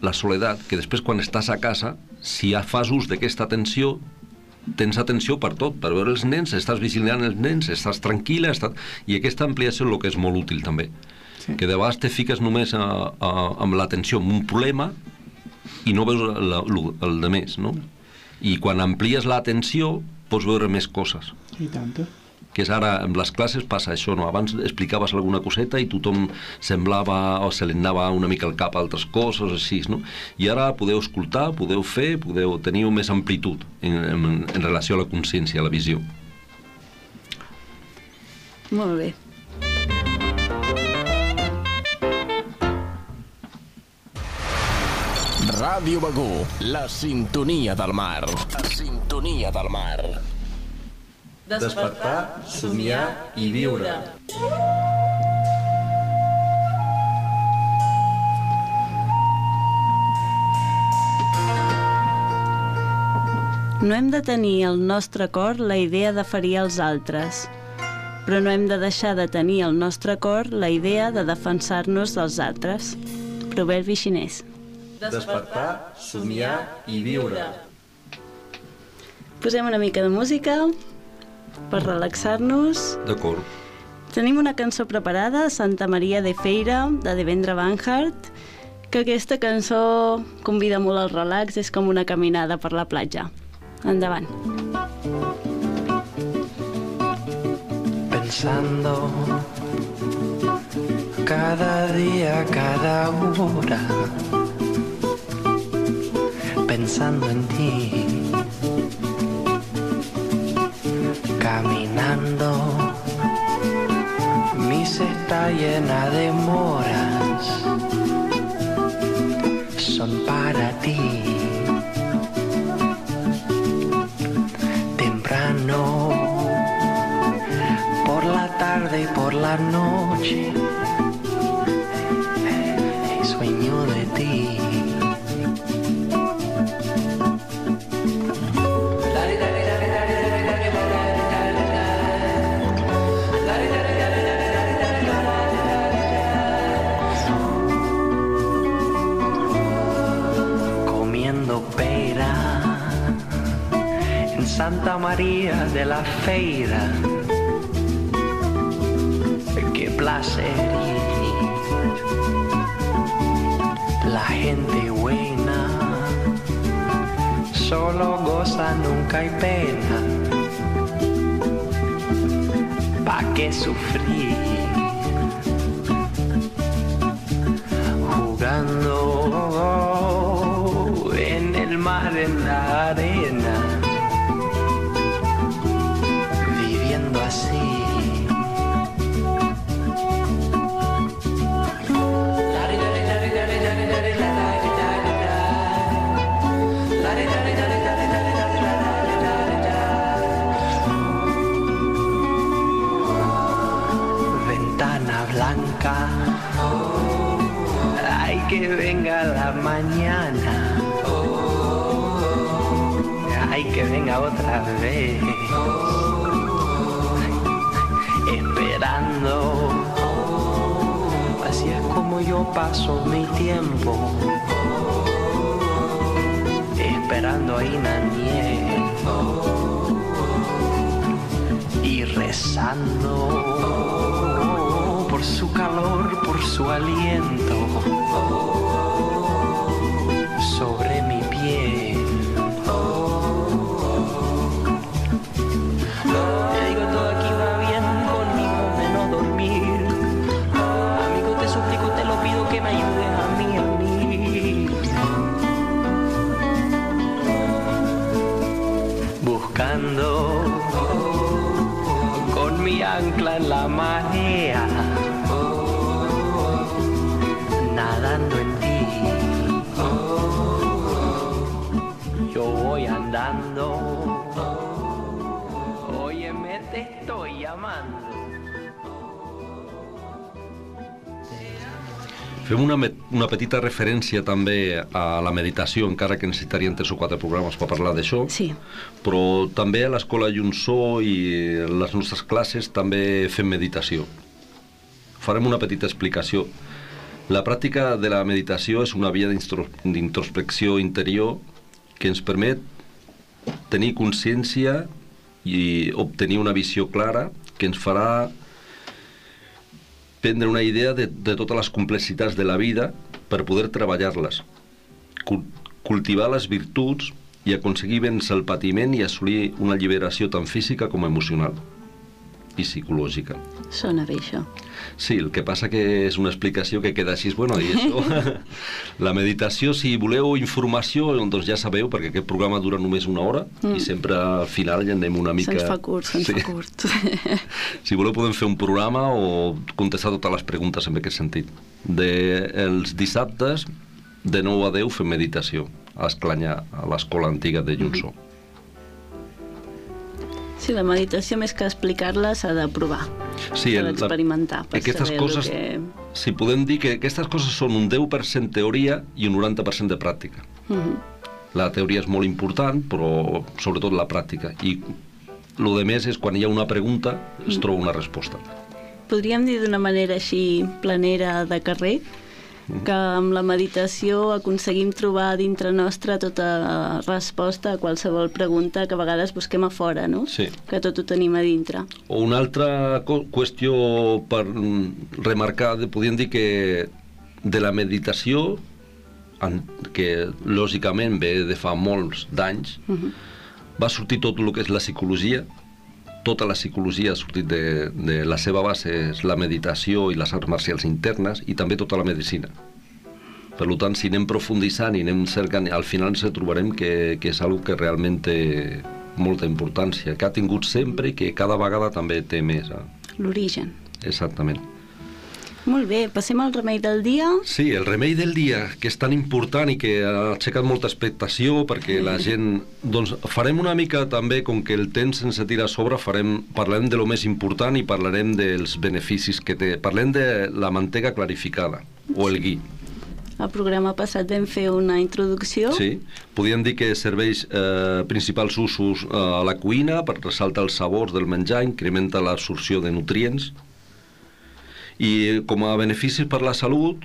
la soledat, que després quan estàs a casa, si ja fas ús d'aquesta atenció, tens atenció per tot, per veure els nens, estàs vigilant els nens, estàs tranquil·la, estàs... i aquesta ampliació és el que és molt útil també. Sí. Que de vegades te fiques només a, a, amb l'atenció en un problema i no veus la, el, el de més, no? I quan amplies l'atenció pots veure més coses Y tanto. que és ara amb les classes passa això, no? Abans explicaves alguna coseta i tothom semblava o se li anava una mica al cap a altres coses, així, no? I ara podeu escoltar, podeu fer, podeu tenir més amplitud en, en, en relació a la consciència, a la visió. Molt bé. Ràdio Begú, la sintonia del mar. La sintonia del mar. Despertar, somiar i viure. No hem de tenir al nostre cor la idea de ferir els altres, però no hem de deixar de tenir al nostre cor la idea de defensar-nos dels altres. Proverbi xinès. Despertar, somiar i viure. Posem una mica de música per relaxar-nos. D'acord? Tenim una cançó preparada, Santa Maria de Feira, de Devendra Banhart, que aquesta cançó convida molt al relax, és com una caminada per la platja. Endavant. pensando cada día, cada hora, pensando en ti, caminando, mi cesta llena de moras, son para ti. Temprano por la tarde y por la noche. De la Feira. Qué placer la gente buena. Solo goza nunca hay pena. Pa qué sufrir vez, esperando, así es como yo paso mi tiempo, esperando ahí la nieve y rezando por su calor, por su aliento Fem una, una petita referència també a la meditació, encara que necessitaríem tres o quatre programes per parlar d'això. Sí. Però també a l'escola Junçó i les nostres classes també fem meditació. Farem una petita explicació. La pràctica de la meditació és una via d'introspecció interior que ens permet tenir consciència i obtenir una visió clara que ens farà prendre una idea de, de totes les complexitats de la vida per poder treballar-les, cul cultivar les virtuts i aconseguir vèncer el patiment i assolir una alliberació tant física com emocional i psicològica. Sona bé, això. Sí, el que passa que és una explicació que queda així, bueno, i això... la meditació, si voleu informació, doncs ja sabeu, perquè aquest programa dura només una hora mm. i sempre al final ja anem una mica... Se'ns fa curt, se'ns Sí. fa curt. Si voleu podem fer un programa o contestar totes les preguntes en aquest sentit. De, els dissabtes, de 9 a 10, fem meditació a Esclanyà, a l'escola antiga de Junçó. Sí, la meditació, més que explicar-la, s'ha de provar. Sí, s'ha d'experimentar per aquestes saber coses, que... si podem dir que aquestes coses són un 10% teoria i un 90% de pràctica. Mhm. La teoria és molt important, però sobretot la pràctica. I el de més és quan hi ha una pregunta es troba una resposta. Podríem dir d'una manera així planera de carrer que amb la meditació aconseguim trobar dintre nostra tota resposta a qualsevol pregunta que a vegades busquem a fora, no? Sí. Que tot ho tenim a dintre. O una altra qüestió per remarcar, podríem dir que de la meditació que lògicament ve de fa molts d'anys, va sortir tot el que és la psicologia, tota la psicologia ha sortit de, de la seva base és la meditació i les arts marcials internes i també tota la medicina. Per tant, si anem profunditzant i anem cercant, al final ens trobarem que, que és algo que realment té molta importància, que ha tingut sempre i que cada vegada també té més. Eh? L'origen. Exactament. Molt bé, passem al remei del dia. Sí, el remei del dia, que és tan important i que ha aixecat molta expectació perquè la gent... Doncs farem una mica també, com que el temps sense tira a sobre, farem, parlarem de lo més important i parlarem dels beneficis que té. Parlem de la mantega clarificada, o el gui. Al programa passat vam fer una introducció. Sí, podríem dir que serveix eh, principals usos eh, a la cuina per ressaltar els sabors del menjar, incrementa l'absorció de nutrients i com a beneficis per la salut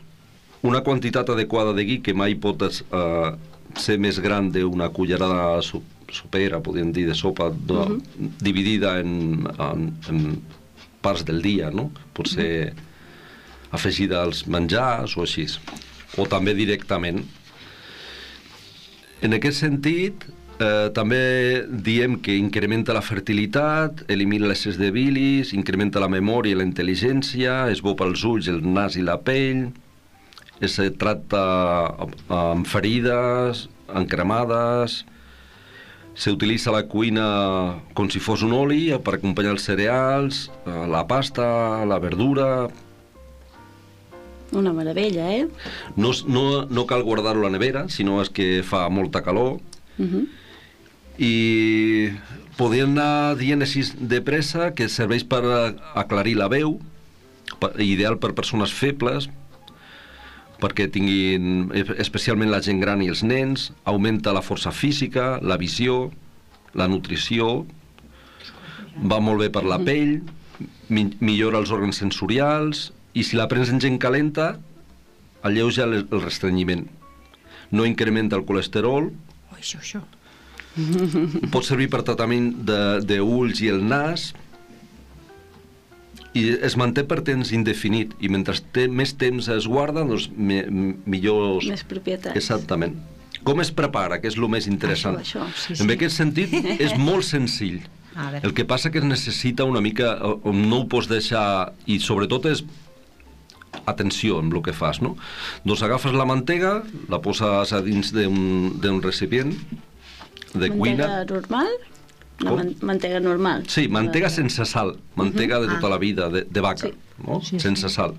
una quantitat adequada de gui que mai pot eh, ser més gran d'una cullerada so- sopera, podríem dir, de sopa no, dividida en, en, en parts del dia, no? Pot ser afegida als menjars o així. O també directament. En aquest sentit, eh, també diem que incrementa la fertilitat, elimina l'excés de bilis, incrementa la memòria i la intel·ligència, és bo pels ulls, el nas i la pell, es tracta amb ferides, encremades, s'utilitza a la cuina com si fos un oli per acompanyar els cereals, eh, la pasta, la verdura, Una meravella, eh? no, no, no cal guardar-lo a la nevera, sinó és que fa molta calor. Uh -huh. I podem anar dient així de pressa que serveix per aclarir la veu, ideal per persones febles, perquè tinguin, eh, especialment la gent gran i els nens, augmenta la força física, la visió, la nutrició, va molt bé per la pell, mi, millora els òrgans sensorials, i si la prens en gent calenta, alleuja el, el restrenyiment. No incrementa el colesterol, això, això. pot servir per tractament de, de ulls i el nas i es manté per temps indefinit i mentre té, més temps es guarda doncs me, millor Més propietats. exactament com es prepara, que és el més interessant Això, això, sí, en sí. aquest sentit és molt senzill el que passa que es necessita una mica no ho pots deixar i sobretot és atenció amb el que fas, no? Doncs agafes la mantega, la poses a dins d'un recipient de cuina. Mantega normal? Una man mantega normal. Sí, mantega sense sal, mantega de tota Ah. la vida, de, de vaca, Sí. no? Sí, sí. sense sal.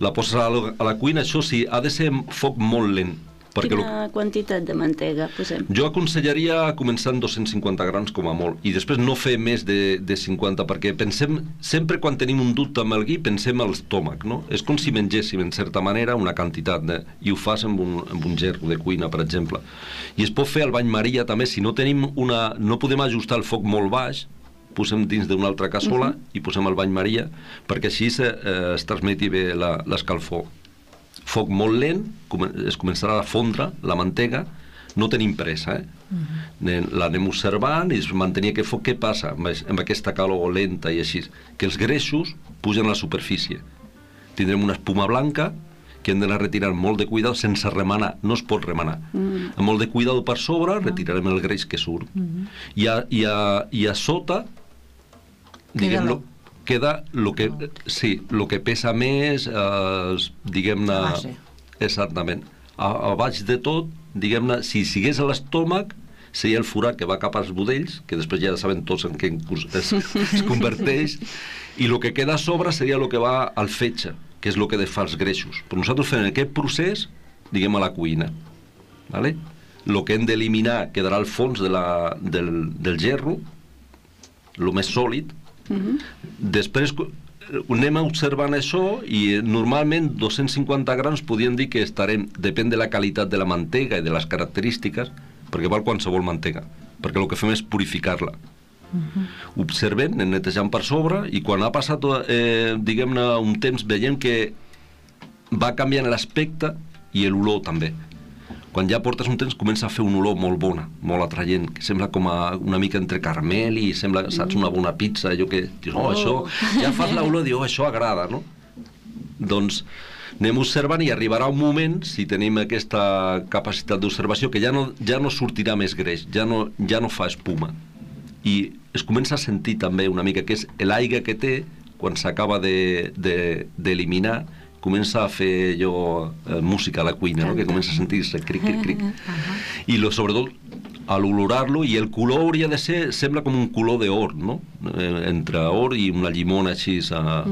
La poses a la, a la cuina, això sí, ha de ser foc molt lent, perquè lo, Quina quantitat de mantega posem? jo aconsellaria començar amb 250 grams com a molt i després no fer més de, de 50 perquè pensem, sempre quan tenim un dubte amb el gui pensem al estómac no? és com si mengéssim en certa manera una quantitat de, i ho fas amb un, amb un gerro de cuina per exemple i es pot fer al bany maria també si no tenim una, no podem ajustar el foc molt baix posem dins d'una altra cassola i posem el bany maria perquè així se, eh, es transmeti bé la- l'escalfor foc molt lent, es començarà a fondre la mantega, no tenim pressa, eh? Anem- L'anem observant i es mantenir aquest foc. Què passa amb, es- amb aquesta calor lenta i així? Que els greixos pugen a la superfície. Tindrem una espuma blanca que hem d'anar retirant molt de cuidado sense remenar, no es pot remenar. Mm. Amb molt de cuidado per sobre retirarem el greix que surt. Mm. I, a, i, a, I a sota diguem lo- queda lo que, sí, lo que pesa més, eh, diguem-ne... Exactament. A, a baix de tot, diguem-ne, si sigués a l'estómac, seria el forat que va cap als budells, que després ja saben tots en què es, es converteix, i el que queda a sobre seria el que va al fetge, que és el que fa els greixos. Però nosaltres fem aquest procés, diguem, a la cuina. ¿vale? El que hem d'eliminar quedarà al fons de la, del, del gerro, el més sòlid. Després cu- anem observant això i eh, normalment 250 grams podríem dir que estarem, depèn de la qualitat de la mantega i de les característiques, perquè val qualsevol mantega, perquè el que fem és purificar-la. Observem, anem netejant per sobre i quan ha passat, eh, diguem-ne, un temps veiem que va canviant l'aspecte i l'olor també. Quan ja portes un temps comença a fer una olor molt bona, molt atraient, que sembla com a una mica entre carmel i sembla, saps, una bona pizza, allò que dius, oh, això, ja fas l'olor, dius, oh, això agrada, no? Doncs anem observant i arribarà un moment, si tenim aquesta capacitat d'observació, que ja no, ja no sortirà més greix, ja no, ja no fa espuma. I es comença a sentir també una mica que és l'aigua que té quan s'acaba d'eliminar, de, d'eliminar, comença a fer allò, eh, música a la cuina, no? que comença a sentir-se cric, cric, cric. I lo, sobretot a l'olorar-lo i el color hauria de ser, sembla com un color d'or, no? Eh, entre or i una llimona així a,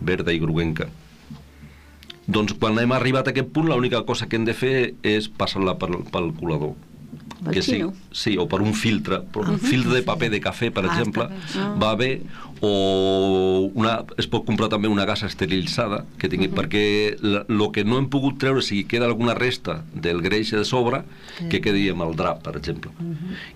verda i groguenca. Doncs quan hem arribat a aquest punt, l'única cosa que hem de fer és passar-la pel, pel colador. Pel que sí, sí, o per un filtre, per un filtre de paper de cafè, per Ah, exemple, va bé, o una, es pot comprar també una gasa esterilitzada, que tingui, perquè el que no hem pogut treure, si queda alguna resta del greix de sobre, que quedi amb el drap, per exemple.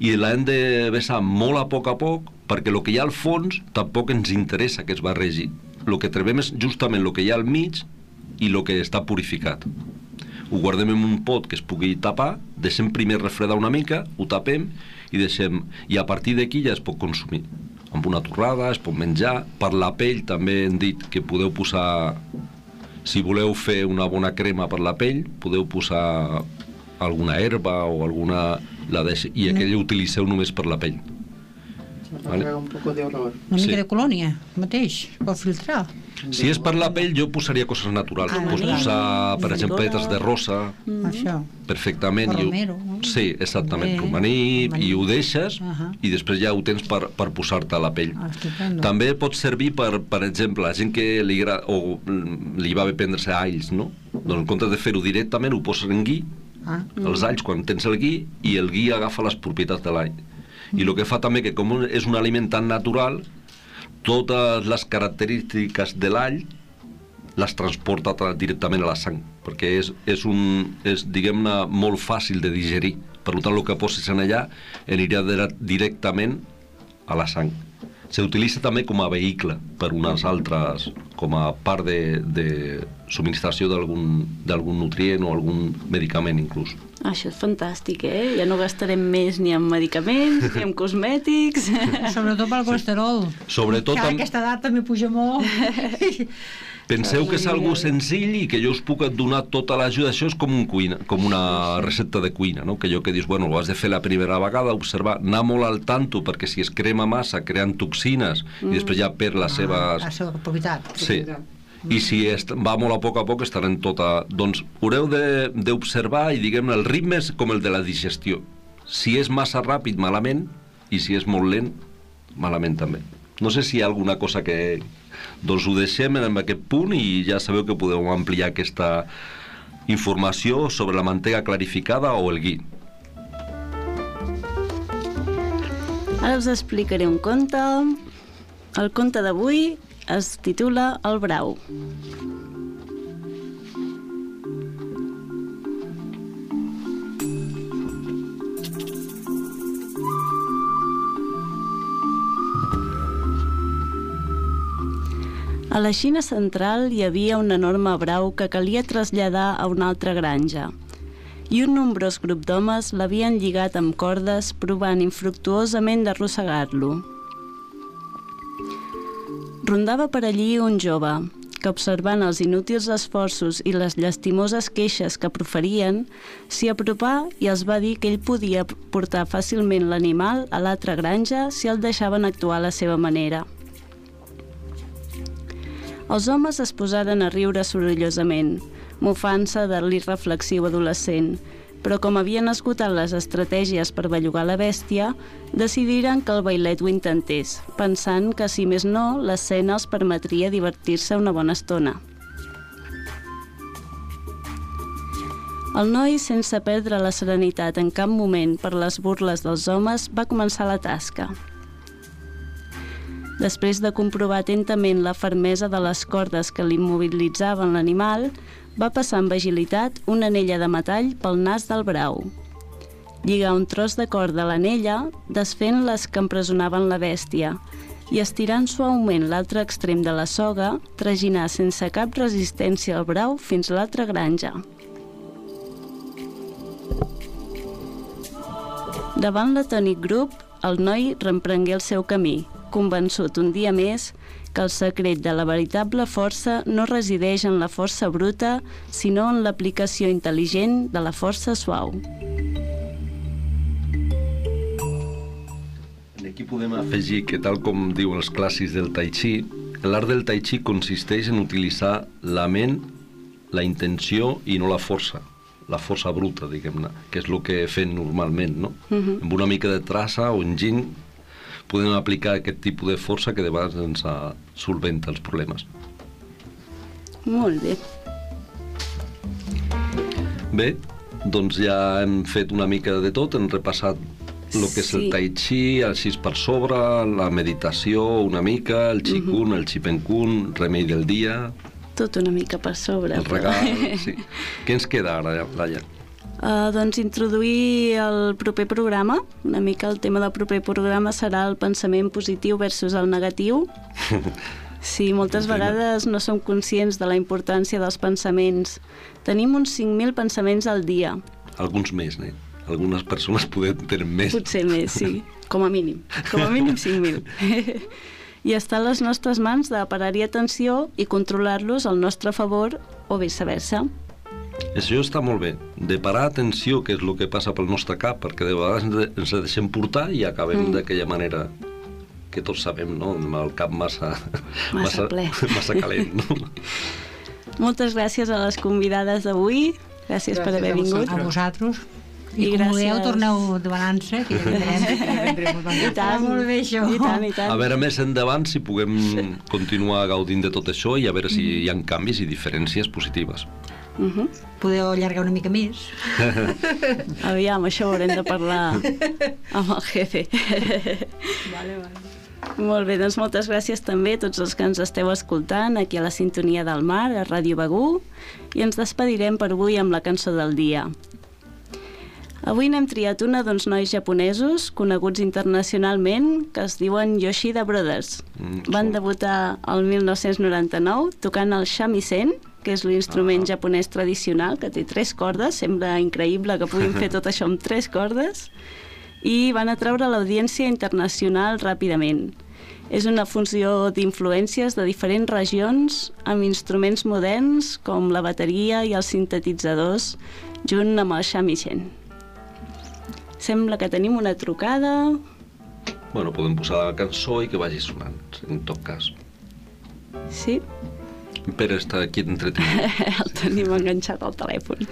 I l'hem de vessar molt a poc a poc, perquè el que hi ha al fons tampoc ens interessa que es barregi. El que trobem és justament el que hi ha al mig i el que està purificat ho guardem en un pot que es pugui tapar, deixem primer refredar una mica, ho tapem i deixem... I a partir d'aquí ja es pot consumir. Amb una torrada, es pot menjar. Per la pell també hem dit que podeu posar... Si voleu fer una bona crema per la pell, podeu posar alguna herba o alguna... La deix... I aquella utilitzeu només per la pell. Vale. Un poco de olor. Una Sí. mica de colònia, mateix, pot filtrar. Si és per la pell, jo posaria coses naturals. Ah, Pots posar, per exemple, petes de rosa, Això. perfectament. O i ho- romero, no? Sí, exactament, Bé. romaní, Romaní. i ho deixes Ahà. i després ja ho tens per, per posar-te a la pell. Ah, estupendo. També pot servir per, per exemple, a gent que li, agrada, o mm, li va bé prendre-se alls, no? Doncs en comptes de fer-ho directament, ho poses en gui, Ah, els alls quan tens el gui, i el gui agafa les propietats de l'all. I el que fa també que com és un aliment tan natural, totes les característiques de l'all les transporta tra- directament a la sang, perquè és, és, un, és diguem-ne, molt fàcil de digerir. Per tant, el que posis en allà anirà dire- directament a la sang. S'utilitza també com a vehicle per unes altres, com a part de, de subministració d'algun d'algun nutrient o algun medicament inclús. Això és fantàstic, eh? Ja no gastarem més ni en medicaments, ni en cosmètics. sobretot pel colesterol. Sobretot Que a amb- aquesta edat també puja molt. Penseu que és algo senzill i que jo us puc donar tota l'ajuda. Això és com, un cuina, com una recepta de cuina, no? que allò que dius, bueno, ho has de fer la primera vegada, observar, anar molt al tanto, perquè si es crema massa, creant toxines, i després ja perd les seves... La seva propietat. Sí. I si est, va molt a poc a poc estarà en tota... Doncs haureu de- d'observar i diguem-ne el ritme és com el de la digestió. Si és massa ràpid, malament, i si és molt lent, malament també. No sé si hi ha alguna cosa que... Doncs ho deixem en aquest punt i ja sabeu que podeu ampliar aquesta informació sobre la mantega clarificada o el gui. Ara us explicaré un conte. El conte d'avui es titula El brau. A la Xina central hi havia un enorme brau que calia traslladar a una altra granja i un nombrós grup d'homes l'havien lligat amb cordes provant infructuosament d'arrossegar-lo. Rondava per allí un jove que, observant els inútils esforços i les llastimoses queixes que proferien, s'hi apropà i els va dir que ell podia portar fàcilment l'animal a l'altra granja si el deixaven actuar a la seva manera. Els homes es posaren a riure sorollosament, mofant-se de l'irreflexiu adolescent, però com havien esgotat les estratègies per bellugar la bèstia, decidiren que el bailet ho intentés, pensant que, si més no, l'escena els permetria divertir-se una bona estona. El noi, sense perdre la serenitat en cap moment per les burles dels homes, va començar la tasca. Després de comprovar atentament la fermesa de les cordes que l'immobilitzaven l'animal, va passar amb agilitat una anella de metall pel nas del brau. Lligar un tros de corda a l'anella, desfent les que empresonaven la bèstia, i estirant suaument l'altre extrem de la soga, traginar sense cap resistència el brau fins a l'altra granja. Davant l'atònic grup, el noi reprengué el seu camí, convençut un dia més que el secret de la veritable força no resideix en la força bruta, sinó en l'aplicació intel·ligent de la força suau. Aquí podem afegir que, tal com diuen els clàssics del Tai Chi, l'art del Tai Chi consisteix en utilitzar la ment, la intenció i no la força, la força bruta, diguem-ne, que és el que fem normalment, no? Mhm. Amb una mica de traça o enginy podem aplicar aquest tipus de força que de vegades ens solventa els problemes. Molt bé. Bé, doncs ja hem fet una mica de tot, hem repassat el que és el Sí. tai chi, el xis per sobre, la meditació una mica, el xicun, el xipencun, remei del dia, Tot una mica per sobre. el però- regal... Sí. Què ens queda ara, Laia? Uh, doncs introduir el proper programa. Una mica el tema del proper programa serà el pensament positiu versus el negatiu. Sí, moltes vegades no som conscients de la importància dels pensaments. Tenim uns 5.000 pensaments al dia, Alguns més, eh? Algunes persones poden tenir més. potser més, sí, com a mínim, com a mínim 5.000. I està a les nostres mans de parar-hi atenció i controlar-los al nostre favor o viceversa. Això està molt bé, de parar atenció, que és el que passa pel nostre cap, perquè de vegades ens de- ens deixem portar i acabem Mm. d'aquella manera que tots sabem, no? Amb el cap massa... Massa ple. Massa calent, no? Moltes gràcies a les convidades d'avui. Gràcies, per Gràcies haver a vingut. A vosaltres. I, I com gràcies. torneu de balança, que ja vindrem. I tant, molt bé, això. I tant, i tant. A veure més endavant si puguem continuar gaudint de tot això i a veure si hi ha canvis i diferències positives. Uh -huh. Podeu allargar una mica més. Aviam, això ho haurem de parlar amb el jefe. Vale, vale. Molt bé, doncs moltes gràcies també a tots els que ens esteu escoltant aquí a la Sintonia del Mar, a Ràdio Begú, i ens despedirem per avui amb la cançó del dia. Avui n'hem triat una d'uns nois japonesos coneguts internacionalment que es diuen Yoshida Brothers. Mm, Van debutar el 1999 tocant el shamisen, que és l'instrument Ah. japonès tradicional, que té tres cordes, sembla increïble que puguin fer tot això amb tres cordes, i van atraure l'audiència internacional ràpidament. És una funció d'influències de diferents regions amb instruments moderns com la bateria i els sintetitzadors junt amb el shamisen. Sembla que tenim una trucada. Bueno, podem posar la cançó i que vagi sonant, en tot cas. Sí, Pere està aquí entretenit. el tenim enganxat al telèfon.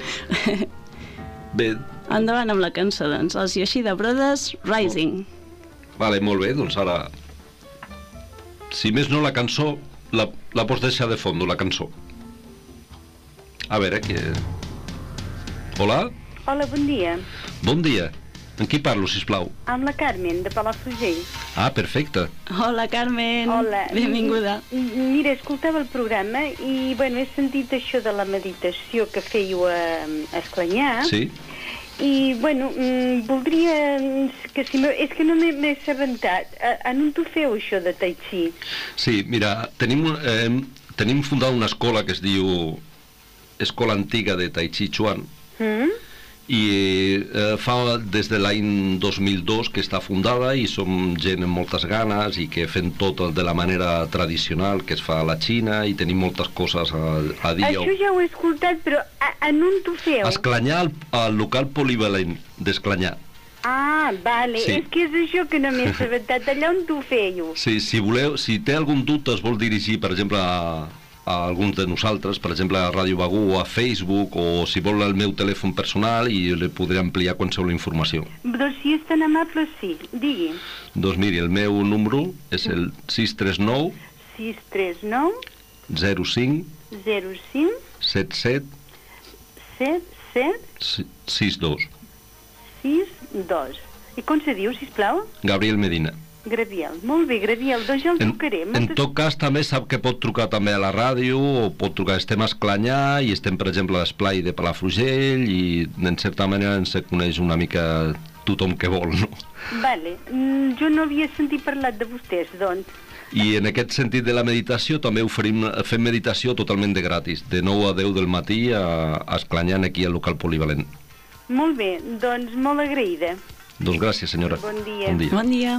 Bé, Endavant amb la cançó, doncs, els Yoshida Brothers Rising. vale, molt bé, doncs ara... Si més no la cançó, la, la pots deixar de fondo, la cançó. A veure, que... Hola? Hola, bon dia. Bon dia. Amb qui parlo, si plau? Amb la Carmen, de Palafrugell. Ah, perfecte. Hola, Carmen. Hola. Benvinguda. Mira, escoltava el programa i, bueno, he sentit això de la meditació que fèieu a, a Esclanyà. Sí? I, bueno, mm, voldria que si. És que no m'he assabentat. En on tu feu això de Tai Chi? Sí, mira, tenim, eh, tenim fundada una escola que es diu Escola Antiga de Tai Chi Chuan Mm? I eh, fa des de l'any 2002 que està fundada i som gent amb moltes ganes i que fem tot de la manera tradicional que es fa a la Xina i tenim moltes coses a, a dir. Això ja ho he escoltat, però a, en on tu feu? Esclanyar al, al local polivalent d'Esclanyar. Ah, vale. Sí. És que és això que no m'he assabentat. Allà on tu fèieu? Sí, si voleu, si té algun dubte es vol dirigir, per exemple, a, a alguns de nosaltres, per exemple a Ràdio Begú o a Facebook, o si vol el meu telèfon personal i li podré ampliar qualsevol informació. Doncs si és tan amable, sí. Digui. Doncs miri, el meu número és el 639 639 05 05 77 77 62. 62. I com se diu, sisplau? Gabriel Medina. Graviel. Molt bé, Graviel. Doncs ja el En, trucaré. en tot cas, també sap que pot trucar també a la ràdio, o pot trucar, estem a Esclanyà, i estem, per exemple, a l'Esplai de Palafrugell, i en certa manera ens coneix una mica tothom que vol, no? Vale. Mm, jo no havia sentit parlar de vostès, doncs. I en aquest sentit de la meditació també oferim, fem meditació totalment de gratis, de 9 a 10 del matí a, a Esclanyà, aquí al local polivalent. Molt bé, doncs molt agraïda. Doncs gràcies, senyora. Bon dia. Bon dia. Bon dia.